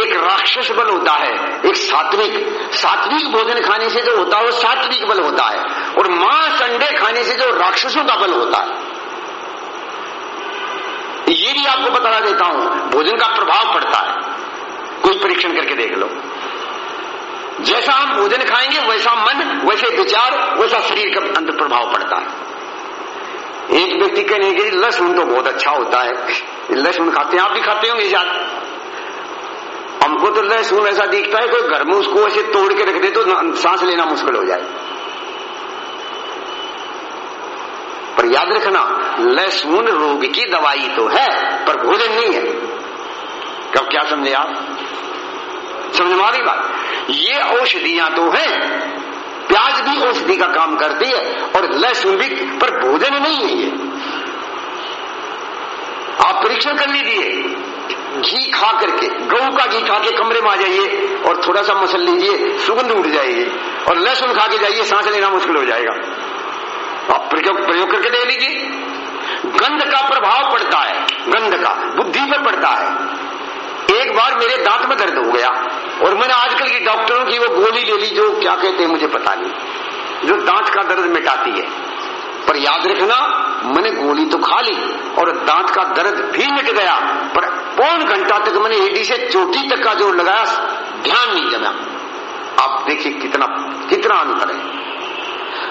एक राक्षस बल होता है, एक सात्विक। सात्विक भोजन खाने से जो होता है, वो सात्विक बल होता है। और मांस अंडे खाने से जो राक्षसों का बल होता है। ये भी आपको बता देता हूँ, भोजन का प्रभाव पड़ता है। कोई परीक्षण करके देख लो। जैसा हम भोजन खाएँगे, वैसा मन, वैसे विचार, वैसा शरीर का अंदर प्रभाव पड़ता है। एक व्यक्ति कहने के लहसुन तो बहुत अच्छा होता है। लहसुन खाते हैं, आप भी खाते होंगे हमको तो लहसुन ऐसा दिखता है, कोई घर में उसको ऐसे तोड़ के रख दे तो सांस लेना मुश्किल हो जाए। पर याद रखना लहसुन रोग की दवाई तो है, पर भोजन नहीं है। कब क्या समझे आप? समझ मारी बात? ये औषधियाँ तो हैं। प्याज भी औषधि का काम करती है, और लहसुन भी, पर भोजन नहीं है ये। आप परीक्षण कर लीजिए। घी खा करके गऊ का घी खा के कमरे में आ जाइए और थोड़ा सा मसल लीजिए, सुगंध उठ जाएगी और लहसुन खा के जाइए, सांस लेना मुश्किल हो जाएगा। आप प्रयोग प्रयोग करके दे लीजिए। गंध का प्रभाव पड़ता है, गंध का, बुद्धि पर पड़ता है। एक बार मेरे दांत में दर्द हो गया और मैंने आजकल की डॉक्टरों की वो गोली ले ली, जो क्या कहते हैं मुझे पता नहीं, जो दांत का दर्द मिटाती है। पर याद रखना, मैंने गोली तो खा ली और दांत का दर्द भी मिट गया, पर पौन घंटा तक मैंने एडी से चोटी तक का ज़ोर लगाया, ध्यान नहीं जमा आप देखिए कितना कितना अंतर है।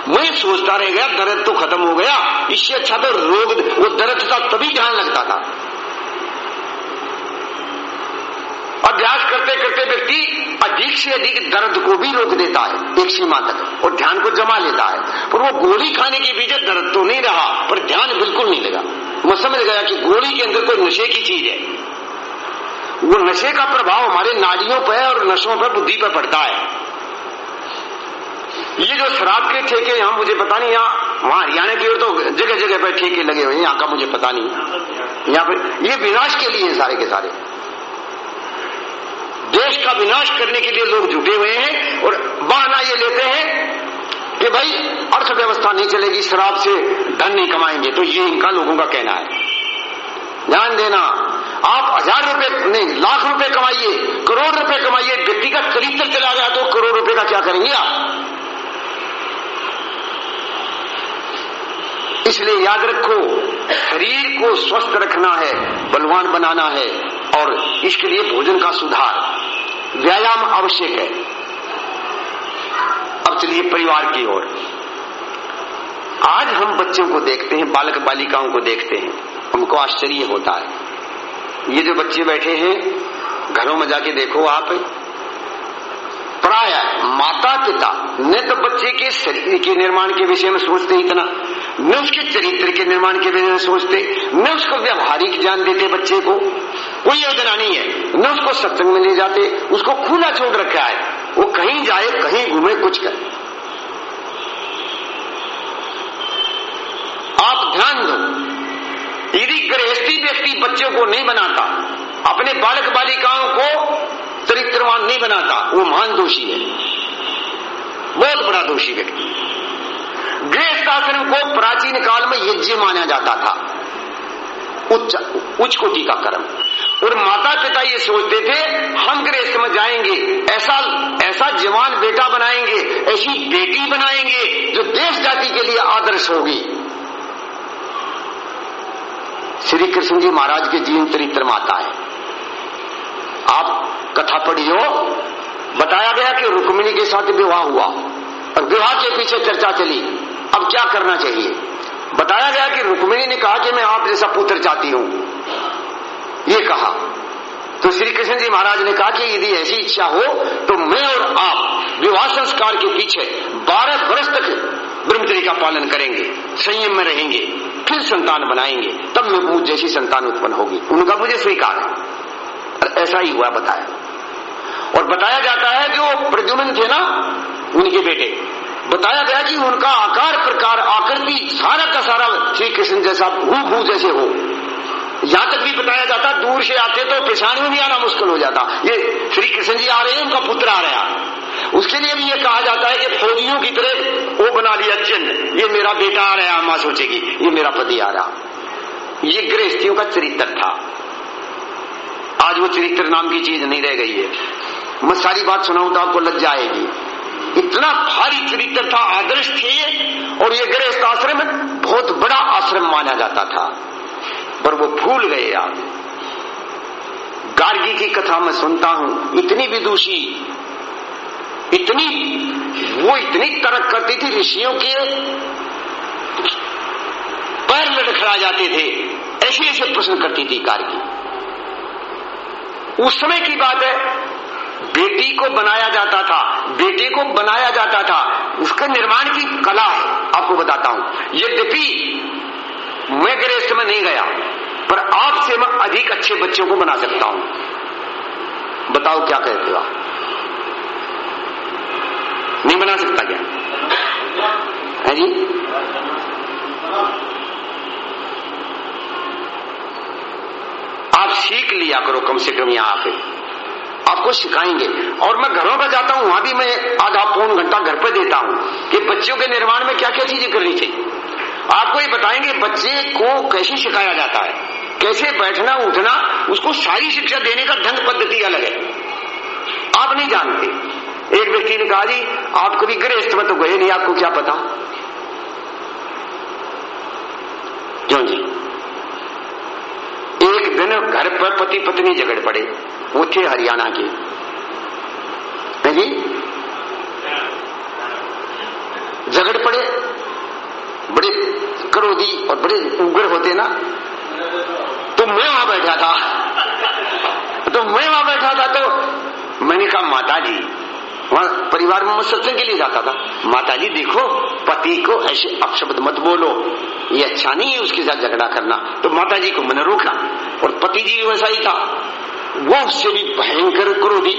मैं सोचता रह गया, दर्द तो खत्म हो गया, इससे अच्छा तो रोग, वो दर्द था तभी ध्यान लगता था। अभ्यास करते करते व्यक्ति अधिक से अधिक दर्द को भी रोक देता है, एक सीमा तक, और ध्यान को जमा लेता है। पर वो गोली खाने के पीछे दर्द तो नहीं रहा, पर ध्यान बिल्कुल नहीं लगा। वो समझ गया कि गोली के अंदर कोई नशे की चीज़ है। वो नशे का प्रभाव हमारे नालियों पर और नशों पर बुद्धि पर पड़ता है। ये जो शराब के ठेके यहाँ मुझे पता नहीं, यहाँ, वहाँ हरियाणा की ओर तो जगह जगह पर ठेके लगे हुए यहाँ का मुझे पता नहीं। यहाँ पर, ये विनाश के लिए सारे के सारे। देश का विनाश करने के लिए लोग जुटे हुए हैं और बहाना ये लेते हैं कि भाई अर्थव्यवस्था नहीं चलेगी, शराब से धन नहीं कमाएँगे। तो ये इनका लोगों का कहना है। ध्यान देना, आप हज़ार रुपए, नहीं, लाख रुपए कमाइए, करोड़ रुपए कमाइए व्यक्ति का चरित्र चला गया तो करोड़ रुपए का क्या करेंगे आप? इसलिए याद रखो, शरीर को स्वस्थ रखना है, बलवान बनाना है। और इसके लिए भोजन का सुधार। व्यायाम आवश्यक है। अब चलिए परिवार की ओर। आज हम बच्चों को देखते हैं, बालक बालिकाओं को देखते हैं। हमको आश्चर्य होता है। ये जो बच्चे बैठे हैं, घरों में जाके देखो आप प्राय माता पिता न तो बच्चे के शरीर के निर्माण के विषय में सोचते इतना। न उसके चरित्र के निर्माण के विषय में सोचते, न उसको व्यवहारिक ज्ञान देते बच्चे को। कोई योजना नहीं है। न उसको सत्संग में ले जाते, उसको खुला छोड़ रखा है। वो कहीं जाए, कहीं घूमे, कुछ करे। आप ध्यान दो। यदि गृहस्थी व्यक्ति बच्चों को नहीं बनाता, अपने बालक बालिकाओं को चरित्रवान नहीं बनाता, वो महान दोषी है। बहुत बड़ा दोषी व्यक्ति। गृहस्थ को प्राचीन काल में यज्ञ माना जाता था। उच्च उच्च कोटि का कर्म। और माता पिता ये सोचते थे, हम गृहस्थ में जाएँगे, ऐसा ऐसा जवान बेटा बनाएँगे, ऐसी बेटी बनाएँगे, जो देश जाति के लिए आदर्श होगी। श्री कृष्ण जी महाराज के जीवन चरित्र में आता है। आप कथा पढ़ी हो बताया गया कि रुक्मिणी के साथ विवाह हुआ और विवाह के पीछे चर्चा चली। अब क्या करना चाहिए? बताया गया कि रुक्मिणी ने कहा कि मैं आप जैसा पुत्र चाहती हूँ। ये कहा। तो श्री कृष्ण जी महाराज ने कहा कि यदि ऐसी इच्छा हो तो मैं और आप विवाह संस्कार के पीछे बारह वर्ष तक ब्रह्मचर्य का पालन करेंगे, संयम में रहेंगे, फिर संतान बनाएँगे, तब मैं जैसी संतान उत्पन्न होगी। उनका मुझे स्वीकार है। ऐसा ही हुआ, बताया। और बताया जाता है जो प्रद्युमन थे ना, उनके बेटे। बताया गया कि उनका आकार, प्रकार, आकृति, सारा का सारा श्री कृष्ण जैसा भू भू जैसे हो। यहाँ तक भी बताया जाता, दूर से आते तो पहचान में भी आना मुश्किल हो जाता। ये श्री कृष्ण जी आ रहे हैं, उनका पुत्र आ रहा उसके लिए भी ये कहा जाता है कि फौजियों की तरह वो बना लिया चिन्ह। ये मेरा बेटा आ रहा है, माँ सोचेगी, ये मेरा पति आ रहा। ये गृहस्थियों का चरित्र था। आज वो चरित्र नाम की चीज़ नहीं रह गई है। मैं सारी बात सुनाऊं तो आपको लज्जा आएगी। इतना भारी चरित्र था, आदर्श थे, और ये गृहस्थ आश्रम बहुत बड़ा आश्रम माना जाता था। पर वो भूल गए आप। गार्गी की कथा मैं सुनता हूँ, इतनी विदुषी, इतनी, वो इतनी तरक करती थी ऋषियों के, पैर लड़खड़ा जाते थे ऐसे ऐसे प्रश्न करती थी गार्गी। उस समय की बात है। बेटी को बनाया जाता था। बेटे को बनाया जाता था। उसके निर्माण की कला है। आपको बताता हूँ। यद्यपि मैं गृहस्थ में नहीं गया, पर आपसे मैं अधिक अच्छे बच्चों को बना सकता हूँ। बताओ क्या कहते हो आप? नहीं बना सकता क्या? है जी? आप सीख लिया करो, कम से कम यहाँ पे। आपको सिखाएँगे। और मैं घरों पर जाता हूँ, वहाँ भी मैं आधा पौन घंटा घर पर देता हूँ कि बच्चों के निर्माण में क्या क्या चीज़ें करनी चाहिए। आपको ये बताएँगे, बच्चे को कैसे सिखाया जाता है? कैसे बैठना, उठना, उसको सारी शिक्षा देने का ढंग पद्धति अलग है। आप नहीं जानते। एक व्यक्ति ने कहा, जी, आप कभी गृहस्थ में तो गए नहीं, आपको क्या पता क्यों जी एक दिन घर पर पति पत्नी झगड़ पड़े वो थे हरियाणा के। है झगड़ पड़े, बड़े क्रोधी और बड़े उग्र होते ना तो मैं वहाँ बैठा था। तो मैं वहाँ बैठा था तो मैंने कहा माता जी वहाँ परिवार में सत्संग के लिए जाता था। माता जी देखो, पति को ऐसे अपशब्द मत बोलो। ये अच्छा नहीं है उसके साथ झगड़ा करना। तो माता जी को मैंने रोका और पति जी वैसा ही था। वो उससे भी भयंकर क्रोधी।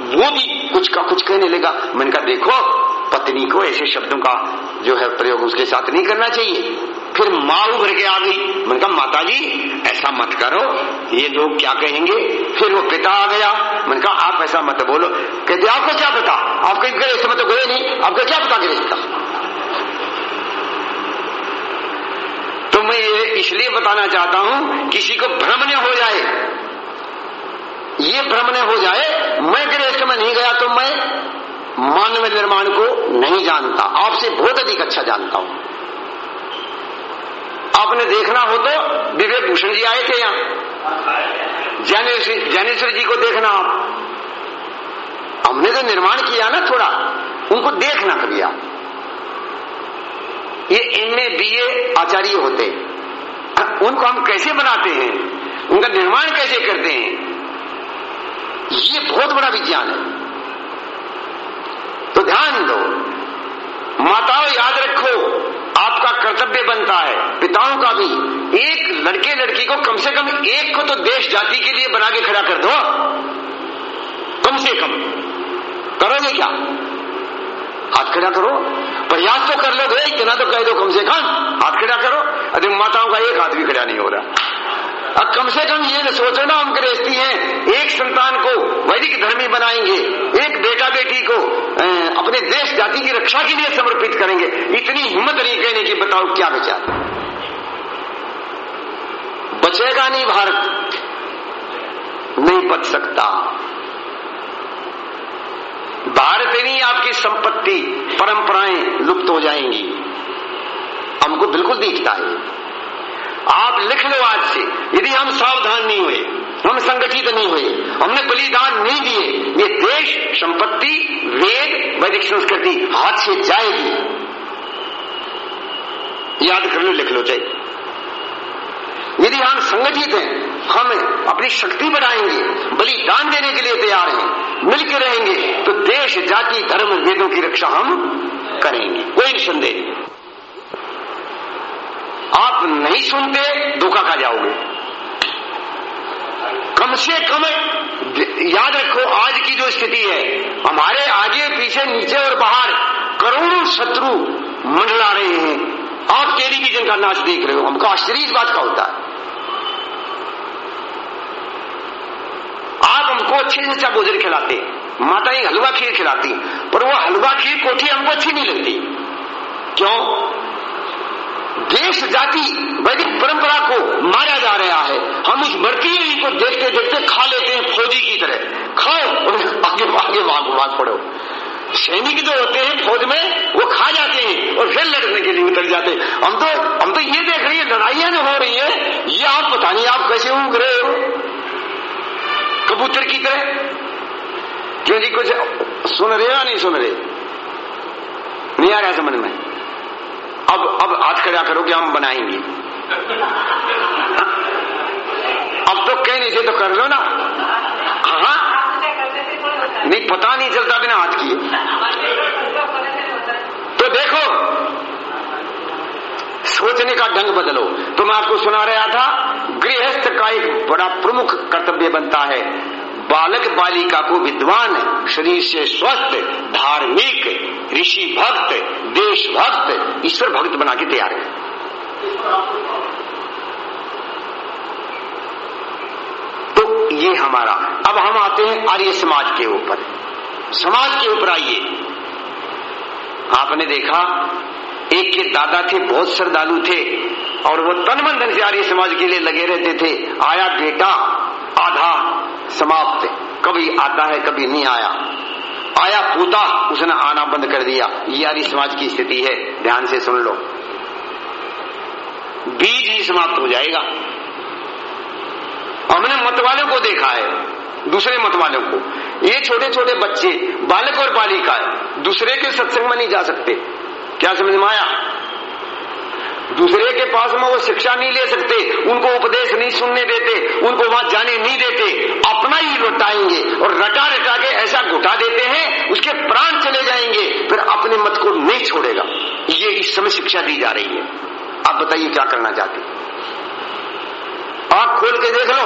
वो भी कुछ का कुछ कहने लगा। मैंने कहा, देखो, पत्नी को ऐसे शब्दों का जो है प्रयोग उसके साथ नहीं करना चाहिए। फिर माँ उभर के आ गई। मैंने कहा माता जी ऐसा मत करो। ये लोग क्या कहेंगे? फिर वो पिता आ गया। मैंने कहा, आप ऐसा मत बोलो। कहते, आपको क्या पता? आप कहीं गए इसमें तो गए नहीं। आपको क्या पता गए तो मैं ये इसलिए बताना चाहता हूँ, किसी को भ्रम न हो जाए। ये भ्रम न हो जाए, मैं गृहस्थ में नहीं गया तो मैं मानव निर्माण को नहीं जानता। आपसे बहुत अधिक अच्छा जानता हूँ। आपने देखना हो तो विवेक भूषण जी आए थे यहाँ। ज्ञानेश्वर जी को देखना आप। हमने तो निर्माण किया ना थोड़ा। उनको देखना कभी आप। ये एमए बीए आचार्य होते उनको हम कैसे बनाते हैं? उनका निर्माण कैसे करते हैं? ये बहुत बड़ा विज्ञान है। तो ध्यान दो। माताओं, याद रखो। आपका कर्तव्य बनता है। पिताओं का भी। एक लड़के लड़की को कम से कम एक को तो देश जाति के लिए बना के खड़ा कर दो। कम से कम। करोगे क्या? हाथ खड़ा करो। प्रयास तो कर लो इतना तो कह दो कम से कम। हाथ खड़ा करो। अरे माताओं का एक हाथ भी खड़ा नहीं हो रहा। अब कम से कम ये सोचना हम गृहस्थी हैं, एक संतान को वैदिक धर्मी बनाएँगे, एक बेटा बेटी को अपने देश जाति की रक्षा के लिए समर्पित करेंगे, इतनी हिम्मत नहीं कहने की बताओ क्या विचार? बचेगा नहीं भारत? नहीं बच सकता। भारत नहीं आपकी संपत्ति, परंपराएँ लुप्त हो जाएँगी। हमको बिल्कुल दिखता है। आप लिख लो आज से यदि हम सावधान नहीं हुए, हम संगठित नहीं हुए, हमने बलिदान नहीं दिए, ये देश, संपत्ति, वेद, वैदिक संस्कृति हाथ से जाएगी। याद कर लो, लिख लो चाहिए यदि हम संगठित हैं, हम अपनी शक्ति बढ़ाएँगे, बलिदान देने के लिए तैयार हैं मिलकर रहेंगे तो देश, जाति, धर्म, वेदों की रक्षा हम करेंगे। कोई संदेह नहीं। आप नहीं सुनते, धोखा खा जाओगे। कम से कम याद रखो, आज की जो स्थिति है, हमारे आगे, पीछे, नीचे और बाहर करोड़ों शत्रु मंडला रहे हैं। आप टेलीविज़न का नाच देख रहे हो, हमको आश्चर्य इस बात का होता है। आप हमको अच्छे से अच्छा भोजन खिलाते माताएँ हलवा खीर खिलाती पर वो हलवा खीर कोठी हमको अच्छी नहीं लगती। क्यों? देश, जाति, वैदिक परंपरा को मारा जा रहा है। हम उस हुई को देखते देखते खा लेते हैं फौजी की तरह। खाओ और आगे आगे भाग भाग पड़ो। सैनिक जो होते हैं फौज में, वो खा जाते हैं और फिर लड़ने के लिए उतर जाते हैं। हम तो हम तो ये देख रही है, लड़ाइयाँ जो हो रही है, ये आप, पता नहीं आप कैसे उग रहे हो। कबूतर की तरह। क्यों जी कुछ सुन रहे या नहीं सुन रहे? नहीं आ रहा समझ में। अब अब हाथ खड़ा करो कि हम बनाएँगे। अब तो कह नहीं थे तो कर लो ना। हाँ। नहीं, पता नहीं चलता बिना हाथ किए। तो देखो, सोचने का ढंग बदलो। तो मैं आपको सुना रहा था, गृहस्थ का एक बड़ा प्रमुख कर्तव्य बनता है बालक बालिका को विद्वान, शरीर से स्वस्थ, धार्मिक, ऋषि भक्त, देश भक्त, ईश्वर भक्त बना के तैयार है। तो ये हमारा, अब हम आते हैं आर्य समाज के ऊपर। समाज के ऊपर आइए। आपने देखा, एक के दादा थे, बहुत श्रद्धालु थे, और वो तन मन धन से आर्य समाज के लिए लगे रहते थे। आया बेटा आधा समाप्त कभी आता है, कभी नहीं आया। आया पोता, उसने आना बंद कर दिया। ये आर्य समाज की स्थिति है। ध्यान से सुन लो। बीज ही समाप्त हो जाएगा। हमने मत वालों को देखा है, दूसरे मत वालों को। ये छोटे छोटे बच्चे, बालक और बालिका, दूसरे के सत्संग में नहीं जा सकते। क्या समझ में आया? दूसरे के पास में वो शिक्षा नहीं ले सकते, उनको उपदेश नहीं सुनने देते, उनको वहाँ जाने नहीं देते, अपना ही लुटाएँगे और रटा रटा बता देते हैं, उसके प्राण चले जाएँगे, फिर अपने मत को नहीं छोड़ेगा। ये इस समय शिक्षा दी जा रही है। आप बताइए क्या करना चाहते आँख खोल के देख लो।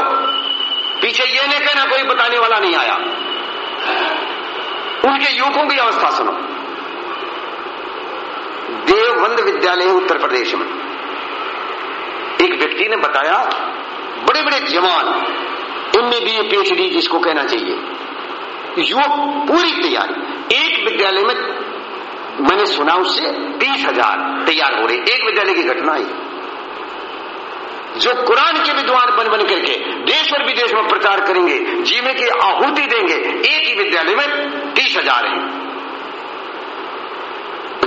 पीछे ये नहीं कहना कोई बताने वाला नहीं आया। उनके युवकों की अवस्था सुनो। देवबंद विद्यालय उत्तर प्रदेश में। एक व्यक्ति ने बताया बड़े बड़े जवान इनमें भी ये पीएचडी जिसको कहना चाहिए, युवक पूरी तैयारी। एक विद्यालय में मैंने सुना उससे तीस हज़ार तैयार हो रहे। एक विद्यालय की घटना है। जो कुरान के विद्वान बन बन करके देश और विदेश में प्रचार करेंगे जीवन की आहुति देंगे, एक ही विद्यालय में तीस हज़ार हैं।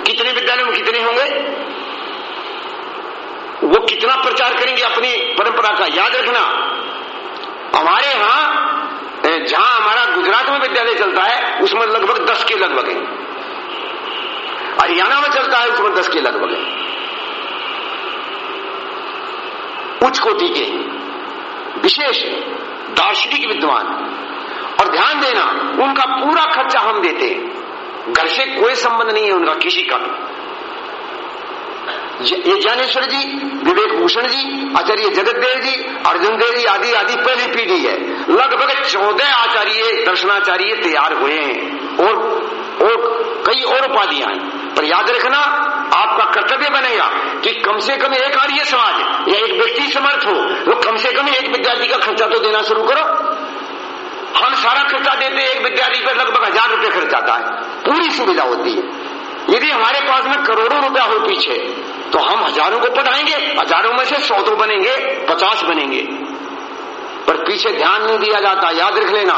कितने विद्यालय में कितने होंगे? वो कितना प्रचार करेंगे अपनी परंपरा का? याद रखना, हमारे यहाँ जहाँ हमारा गुजरात में विद्यालय चलता है, उसमें लगभग दस के लगभग है। हरियाणा में चलता है, उसमें दस के लगभग है। उच्च कोटि के विशेष दार्शनिक विद्वान। और ध्यान देना, उनका पूरा खर्चा हम देते हैं। घर से कोई संबंध नहीं है उनका किसी का भी। ये ज्ञानेश्वर जी विवेक भूषण जी, आचार्य जगत देव जी, अर्जुन देव जी आदि आदि पहली पीढ़ी है। लगभग चौदह आचार्य, दर्शनाचार्य तैयार हुए हैं। और और कई और उपाधियाँ हैं। पर याद रखना, आपका कर्तव्य बनेगा कि कम से कम एक आर्य समाज या एक व्यक्ति समर्थ हो। वो कम से कम एक विद्यार्थी का खर्चा तो देना शुरू करो। हम सारा खर्चा देते एक विद्यार्थी पर लगभग हज़ार रुपये खर्च आता है। पूरी सुविधा होती है। यदि हमारे पास में करोड़ों रुपया हो पीछे तो हम हज़ारों को पढ़ाएँगे, हज़ारों में से सौ तो बनेंगे, पचास बनेंगे। पर पीछे ध्यान नहीं दिया जाता, याद रख लेना।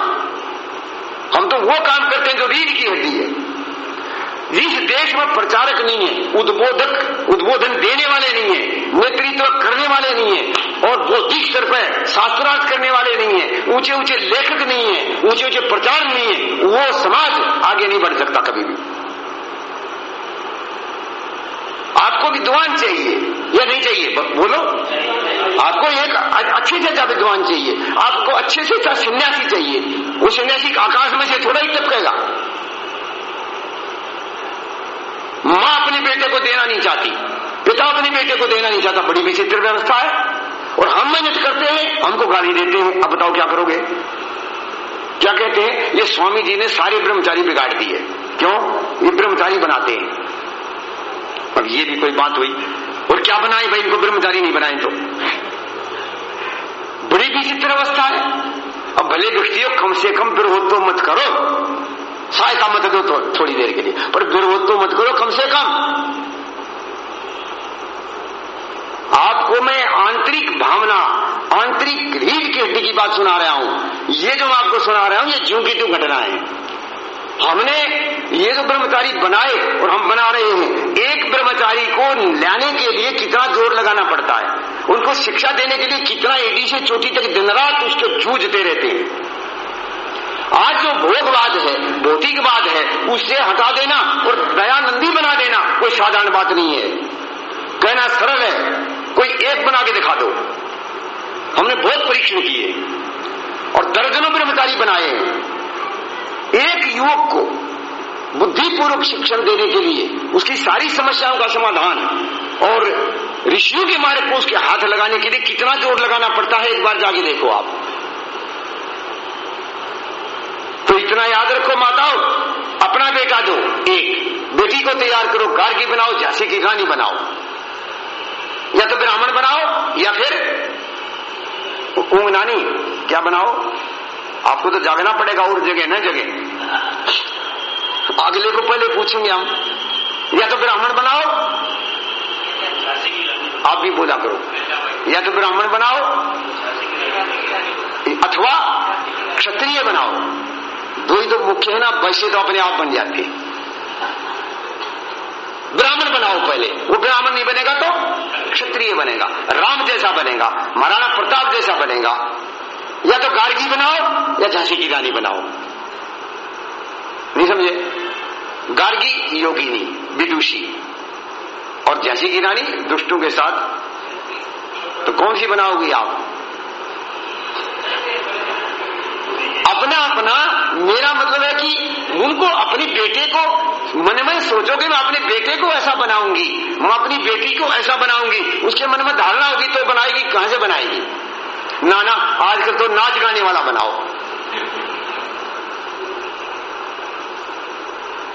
हम तो वो काम करते हैं जो रीढ़ की हड्डी है। जिस देश में प्रचारक नहीं है, उद्बोधक, उद्बोधन देने वाले नहीं है, नेतृत्व करने वाले नहीं है। और बौद्धिक स्तर पर शास्त्रार्थ करने वाले नहीं है ऊँचे ऊँचे लेखक नहीं है ऊँचे ऊँचे प्रचार नहीं है, वो समाज आगे नहीं बढ़ सकता कभी भी। आपको विद्वान चाहिए या नहीं चाहिए? बोलो। आपको एक अच्छे से अच्छा विद्वान चाहिए। आपको अच्छे से अच्छा सन्यासी चाहिए। वो सन्यासी आकाश में से थोड़ा ही टपकेगा। माँ अपने बेटे को देना नहीं चाहती। पिता अपने बेटे को देना नहीं चाहता। बड़ी विचित्र व्यवस्था है। और हम मेहनत करते हैं, हमको गाली देते हैं, अब बताओ क्या करोगे? क्या कहते हैं, ये स्वामी जी ने सारे ब्रह्मचारी बिगाड़ दिए। क्यों? ये ब्रह्मचारी बनाते हैं। अब ये भी कोई बात हुई। और क्या बनाए भाई, इनको ब्रह्मचारी नहीं बनाए तो? बड़ी विचित्र अवस्था है। अब भले व्यक्तियों कम से कम विरोध मत करो। सहायता मत दो तो थोड़ी देर के लिए। पर विरोध तो मत करो, कम से कम। आपको मैं आंतरिक भावना, आंतरिक रीढ़ की हड्डी की बात सुना रहा हूँ। ये जो मैं आपको सुना रहा हूँ, ये ज्यों की त्यों घटना है। हमने ये जो ब्रह्मचारी बनाए और हम बना रहे हैं, एक ब्रह्मचारी को लाने के लिए कितना ज़ोर लगाना पड़ता है? उनको शिक्षा देने के लिए कितना एडी से चोटी तक दिन रात उसको जूझते रहते हैं? आज जो भोगवाद है, भौतिकवाद है, उससे हटा देना और दयानंदी बना देना कोई साधारण बात नहीं है। कहना सरल है कोई एक बना के दिखा दो। हमने बहुत परीक्षण किए और दर्जनों ब्रह्मचारी बनाए। हैं एक युवक को बुद्धिपूर्वक शिक्षण देने के लिए उसकी सारी समस्याओं का समाधान और ऋषियों के मार्ग को उसके हाथ लगाने के लिए कितना ज़ोर लगाना पड़ता है, एक बार जाके देखो आप। तो इतना याद रखो माताओं, अपना बेटा दो, एक। बेटी को तैयार करो, गार्गी बनाओ, झांसी की गानी बनाओ। या तो ब्राह्मण बनाओ, या फिर ऊंग नानी क्या बनाओ? आपको तो जागना पड़ेगा और जगह, न जगह। अगले को पहले पूछेंगे हम। या तो ब्राह्मण बनाओ, आप भी बोला करो। या तो ब्राह्मण बनाओ, अथवा क्षत्रिय बनाओ। दो ही तो मुख्य है ना, वैसे तो अपने आप बन जाते ब्राह्मण बनाओ पहले। वो ब्राह्मण नहीं बनेगा तो क्षत्रिय बनेगा, राम जैसा बनेगा, महाराणा प्रताप जैसा बनेगा। या तो गार्गी बनाओ, या झांसी की रानी बनाओ। नहीं समझे? गार्गी योगिनी विदुषी। और झांसी की रानी दुष्टों के साथ तो कौन सी बनाओगी आप? अपना अपना, मेरा मतलब है कि उनको, अपनी बेटे को, मन में सोचोगे मैं अपने बेटे को ऐसा बनाऊँगी, मैं अपनी बेटी को ऐसा बनाऊँगी, उसके मन में धारणा होगी तो बनाएगी, कहाँ से बनाएगी? नाना, आजकल तो नाच गाने वाला बनाओ।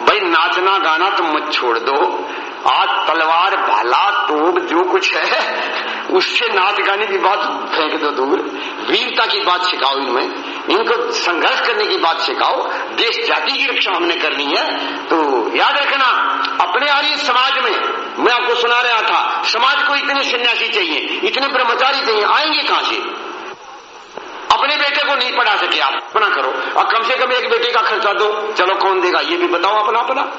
भाई नाचना गाना तुम मत छोड़ दो आज तलवार, भाला तोप जो कुछ है, उससे नाच गाने की बात फेंक दो दूर। वीरता की बात सिखाओ इनमें। इनको संघर्ष करने की बात सिखाओ। देश जाति की रक्षा हमने करनी है। तो याद रखना, अपने आर्य समाज में, मैं आपको सुना रहा था, समाज को इतने सन्यासी चाहिए, इतने ब्रह्मचारी चाहिए, आएँगे कहाँ से? अपने बेटे को नहीं पढ़ा सके आप अपना करो। और कम से कम एक बेटे का खर्चा दो। चलो कौन देगा? ये भी बताओ अपना अपना।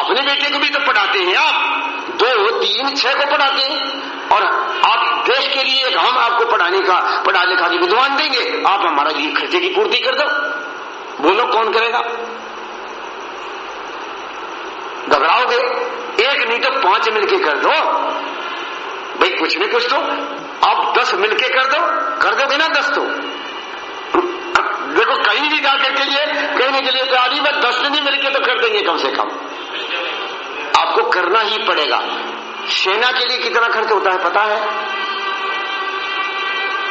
अपने बेटे को भी तो पढ़ाते हैं आप। दो, तीन, छह को पढ़ाते हैं। और आप देश के लिए हम आपको पढ़ाने का, पढ़ा लिखा के विद्वान देंगे। आप हमारा लिए खर्चे की पूर्ति कर दो। बोलो कौन करेगा? घबराओगे? एक नहीं तो पाँच मिलके कर दो। भाई, कुछ नहीं कुछ तो। आप दस मिलके कर दो। कर दोगे ना दस तो। देखो, कहीं भी जाकर के लिए कहने के लिए तैयारी तो में दस नहीं मिलके तो कर देंगे कम से कम। आपको करना ही पड़ेगा। सेना के लिए कितना खर्च होता है पता है?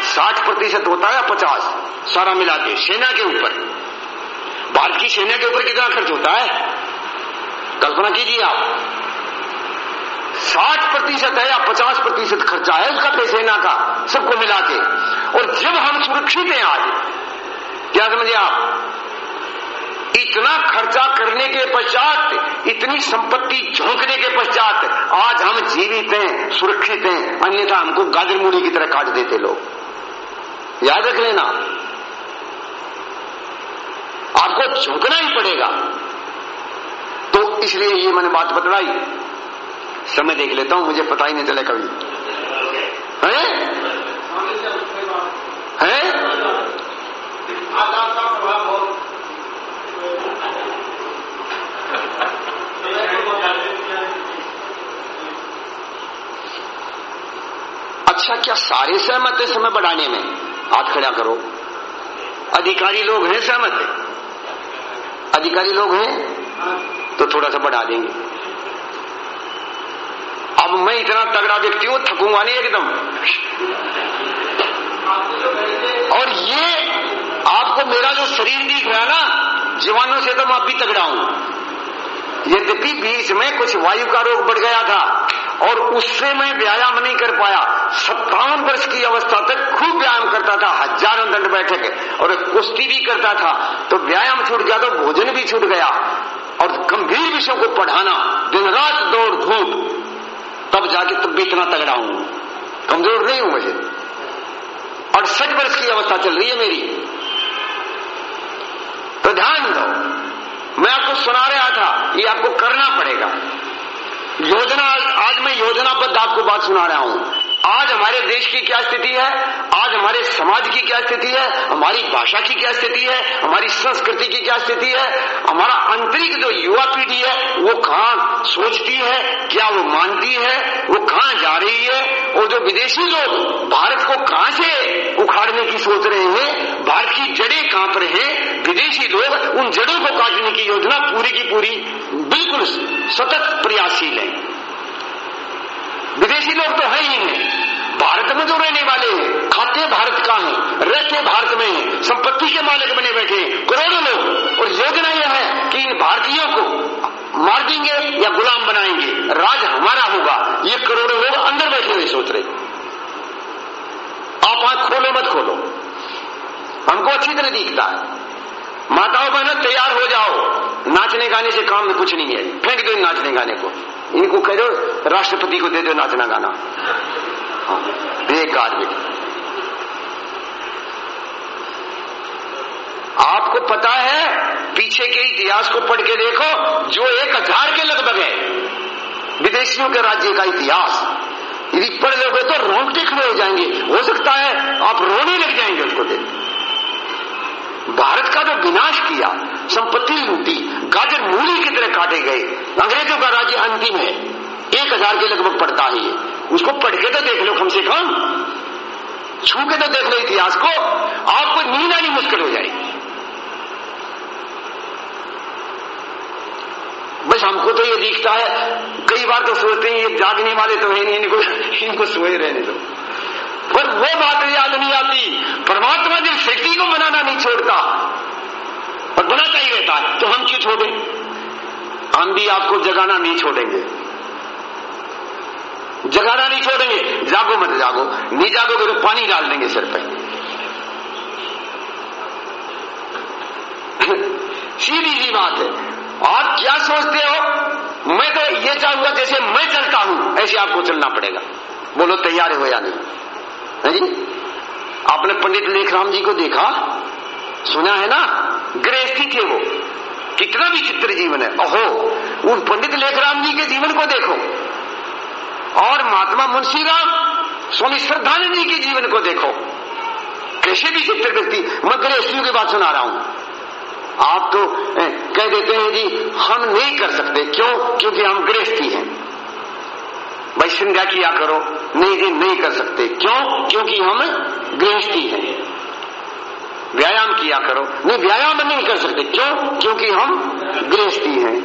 साठ प्रतिशत होता है या पचास? सारा मिला के, सेना के ऊपर। भारत की सेना के ऊपर कितना खर्च होता है? कल्पना कीजिए आप। साठ प्रतिशत है या पचास प्रतिशत खर्चा है उसका सेना का, सबको मिला के। और जब हम सुरक्षित हैं आज, क्या समझे आप? इतना खर्चा करने के पश्चात, इतनी संपत्ति झोंकने के पश्चात, आज हम जीवित हैं, सुरक्षित हैं, अन्यथा हमको गाजर मूड़ी की तरह काट देते लोग। याद रख लेना। आपको झोंकना ही पड़ेगा। तो इसलिए ये मैंने बात बतलाई। समय देख लेता हूँ, मुझे पता ही नहीं चले कभी। है? हैं? अच्छा क्या सारे सहमत है समय बढ़ाने में? हाथ खड़ा करो। अधिकारी लोग हैं सहमत? है अधिकारी लोग हैं? तो थोड़ा सा बढ़ा देंगे। अब मैं इतना तगड़ा व्यक्ति हूँ, थकूँगा नहीं एकदम। और ये आपको मेरा जो शरीर दिख रहा ना जीवाणु से तो मैं अब भी तगड़ा हूँ। यद्यपि बीच में कुछ वायु का रोग बढ़ गया था और उससे मैं व्यायाम नहीं कर पाया, सत्तावन वर्ष की अवस्था तक खूब व्यायाम करता था, हज़ारों दंड बैठे बैठक और कुश्ती भी करता था। तो व्यायाम छूट गया तो भोजन भी छूट गया और गंभीर विषयों को पढ़ाना दिन रात दौड़ धूप तब जाके तब भी इतना तगड़ा हूँ। कमज़ोर नहीं हूँ मुझे अड़सठ वर्ष की अवस्था चल रही है मेरी। तो ध्यान दो, मैं आपको सुना रहा था, ये आपको करना पड़ेगा। योजना, आज मैं योजनाबद्ध आपको बात सुना रहा हूँ। आज हमारे देश की क्या स्थिति है? आज हमारे समाज की क्या स्थिति है? हमारी भाषा की क्या स्थिति है? हमारी संस्कृति की क्या स्थिति है? हमारा आंतरिक जो युवा पीढ़ी है, वो कहाँ सोचती है? क्या वो मानती है? वो कहाँ जा रही है? और जो विदेशी लोग भारत को कहाँ से उखाड़ने की सोच रहे हैं? भारत की जड़ें कहाँ पर है? विदेशी लोग उन जड़ों को काटने की योजना पूरी की पूरी बिल्कुल सतत प्रयासशील है। विदेशी लोग तो है ही नहीं। भारत में जो रहने वाले हैं, खाते भारत का है रहते भारत में है, संपत्ति के मालिक बने बैठे करोड़ों लोग। और योजना यह है कि इन भारतीयों को मार देंगे या गुलाम बनाएँगे। राज हमारा होगा। ये करोड़ों लोग अंदर बैठे हुए सोच रहे आप आँख खोलो, मत खोलो। हमको अच्छी तरह दिखता है। माताओं बहनों, तैयार हो जाओ। नाचने गाने से काम में कुछ नहीं है। फेंक दो नाचने गाने को। इनको कह दो राष्ट्रपति को दे दो नाचना गाना हाँ, बेकार भी आपको पता है पीछे के इतिहास को पढ़ के देखो जो एक हज़ार के लगभग है। विदेशियों के राज्य का इतिहास। यदि पढ़ लोगे तो रोंगटे खड़े हो जाएँगे। हो सकता है आप रोने लग जाएँगे उसको देख। भारत का विनाश किया, संपत्ति लूटी, गाजर मूली की तरह काटे गए। अंग्रेज़ों का राज्य अंतिम है। एक हज़ार के लगभग पड़ता है उसको पढ़ के तो देख लो कम से कम। छू के तो देख लो इतिहास को। आपको नींद आनी मुश्किल हो जाएगी। बस हमको तो ये दिखता है, कई बार तो सोचते हैं, ये जागने वाले तो है नहीं, इनको इनको सोए रहने दो। पर वो बात याद नहीं आती। परमात्मा जब शक्ति को मनाना नहीं छोड़ता और ही रहता है तो हम क्यों छोड़े? हम भी आपको जगाना नहीं छोड़ेंगे। जगाना नहीं छोड़ेंगे, जागो मत जागो, नहीं जागोगे तो पानी डाल देंगे सिर पर सीधी सी बात है। आप क्या सोचते हो? मैं तो ये चाहूँगा जैसे मैं चलता हूँ, ऐसे आपको चलना पड़ेगा। बोलो, तैयार हो या नहीं? है जी? आपने पंडित लेखराम जी को देखा? सुना है ना? गृहस्थी थे वो। कितना भी चित्र जीवन है। अहो, उन पंडित लेखराम जी के जीवन को देखो। और महात्मा मुंशीराम, स्वामी श्रद्धानंद जी के जीवन को देखो। कैसे भी चित्र व्यक्ति मैं गृहस्थियों की बात सुना रहा हूँ। आप तो कह देते हैं जी, हम नहीं कर सकते। क्यों? क्योंकि हम गृहस्थी हैं। भाई संध्या किया करो। नहीं जी, नहीं कर सकते। क्यों? क्योंकि हम गृहस्थी हैं। व्यायाम किया करो। नहीं, व्यायाम नहीं कर सकते। क्यों? क्योंकि हम गृहस्थी हैं।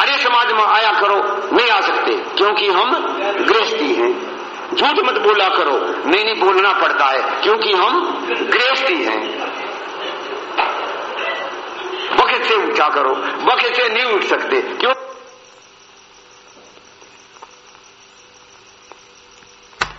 अरे समाज में आया करो, नहीं आ सकते। क्योंकि हम गृहस्थी हैं। झूठ मत बोला करो। नहीं नहीं, बोलना पड़ता है। क्योंकि हम गृहस्थी हैं। बकेट से उठा करो। बकेट से नहीं उठ सकते। क्यों?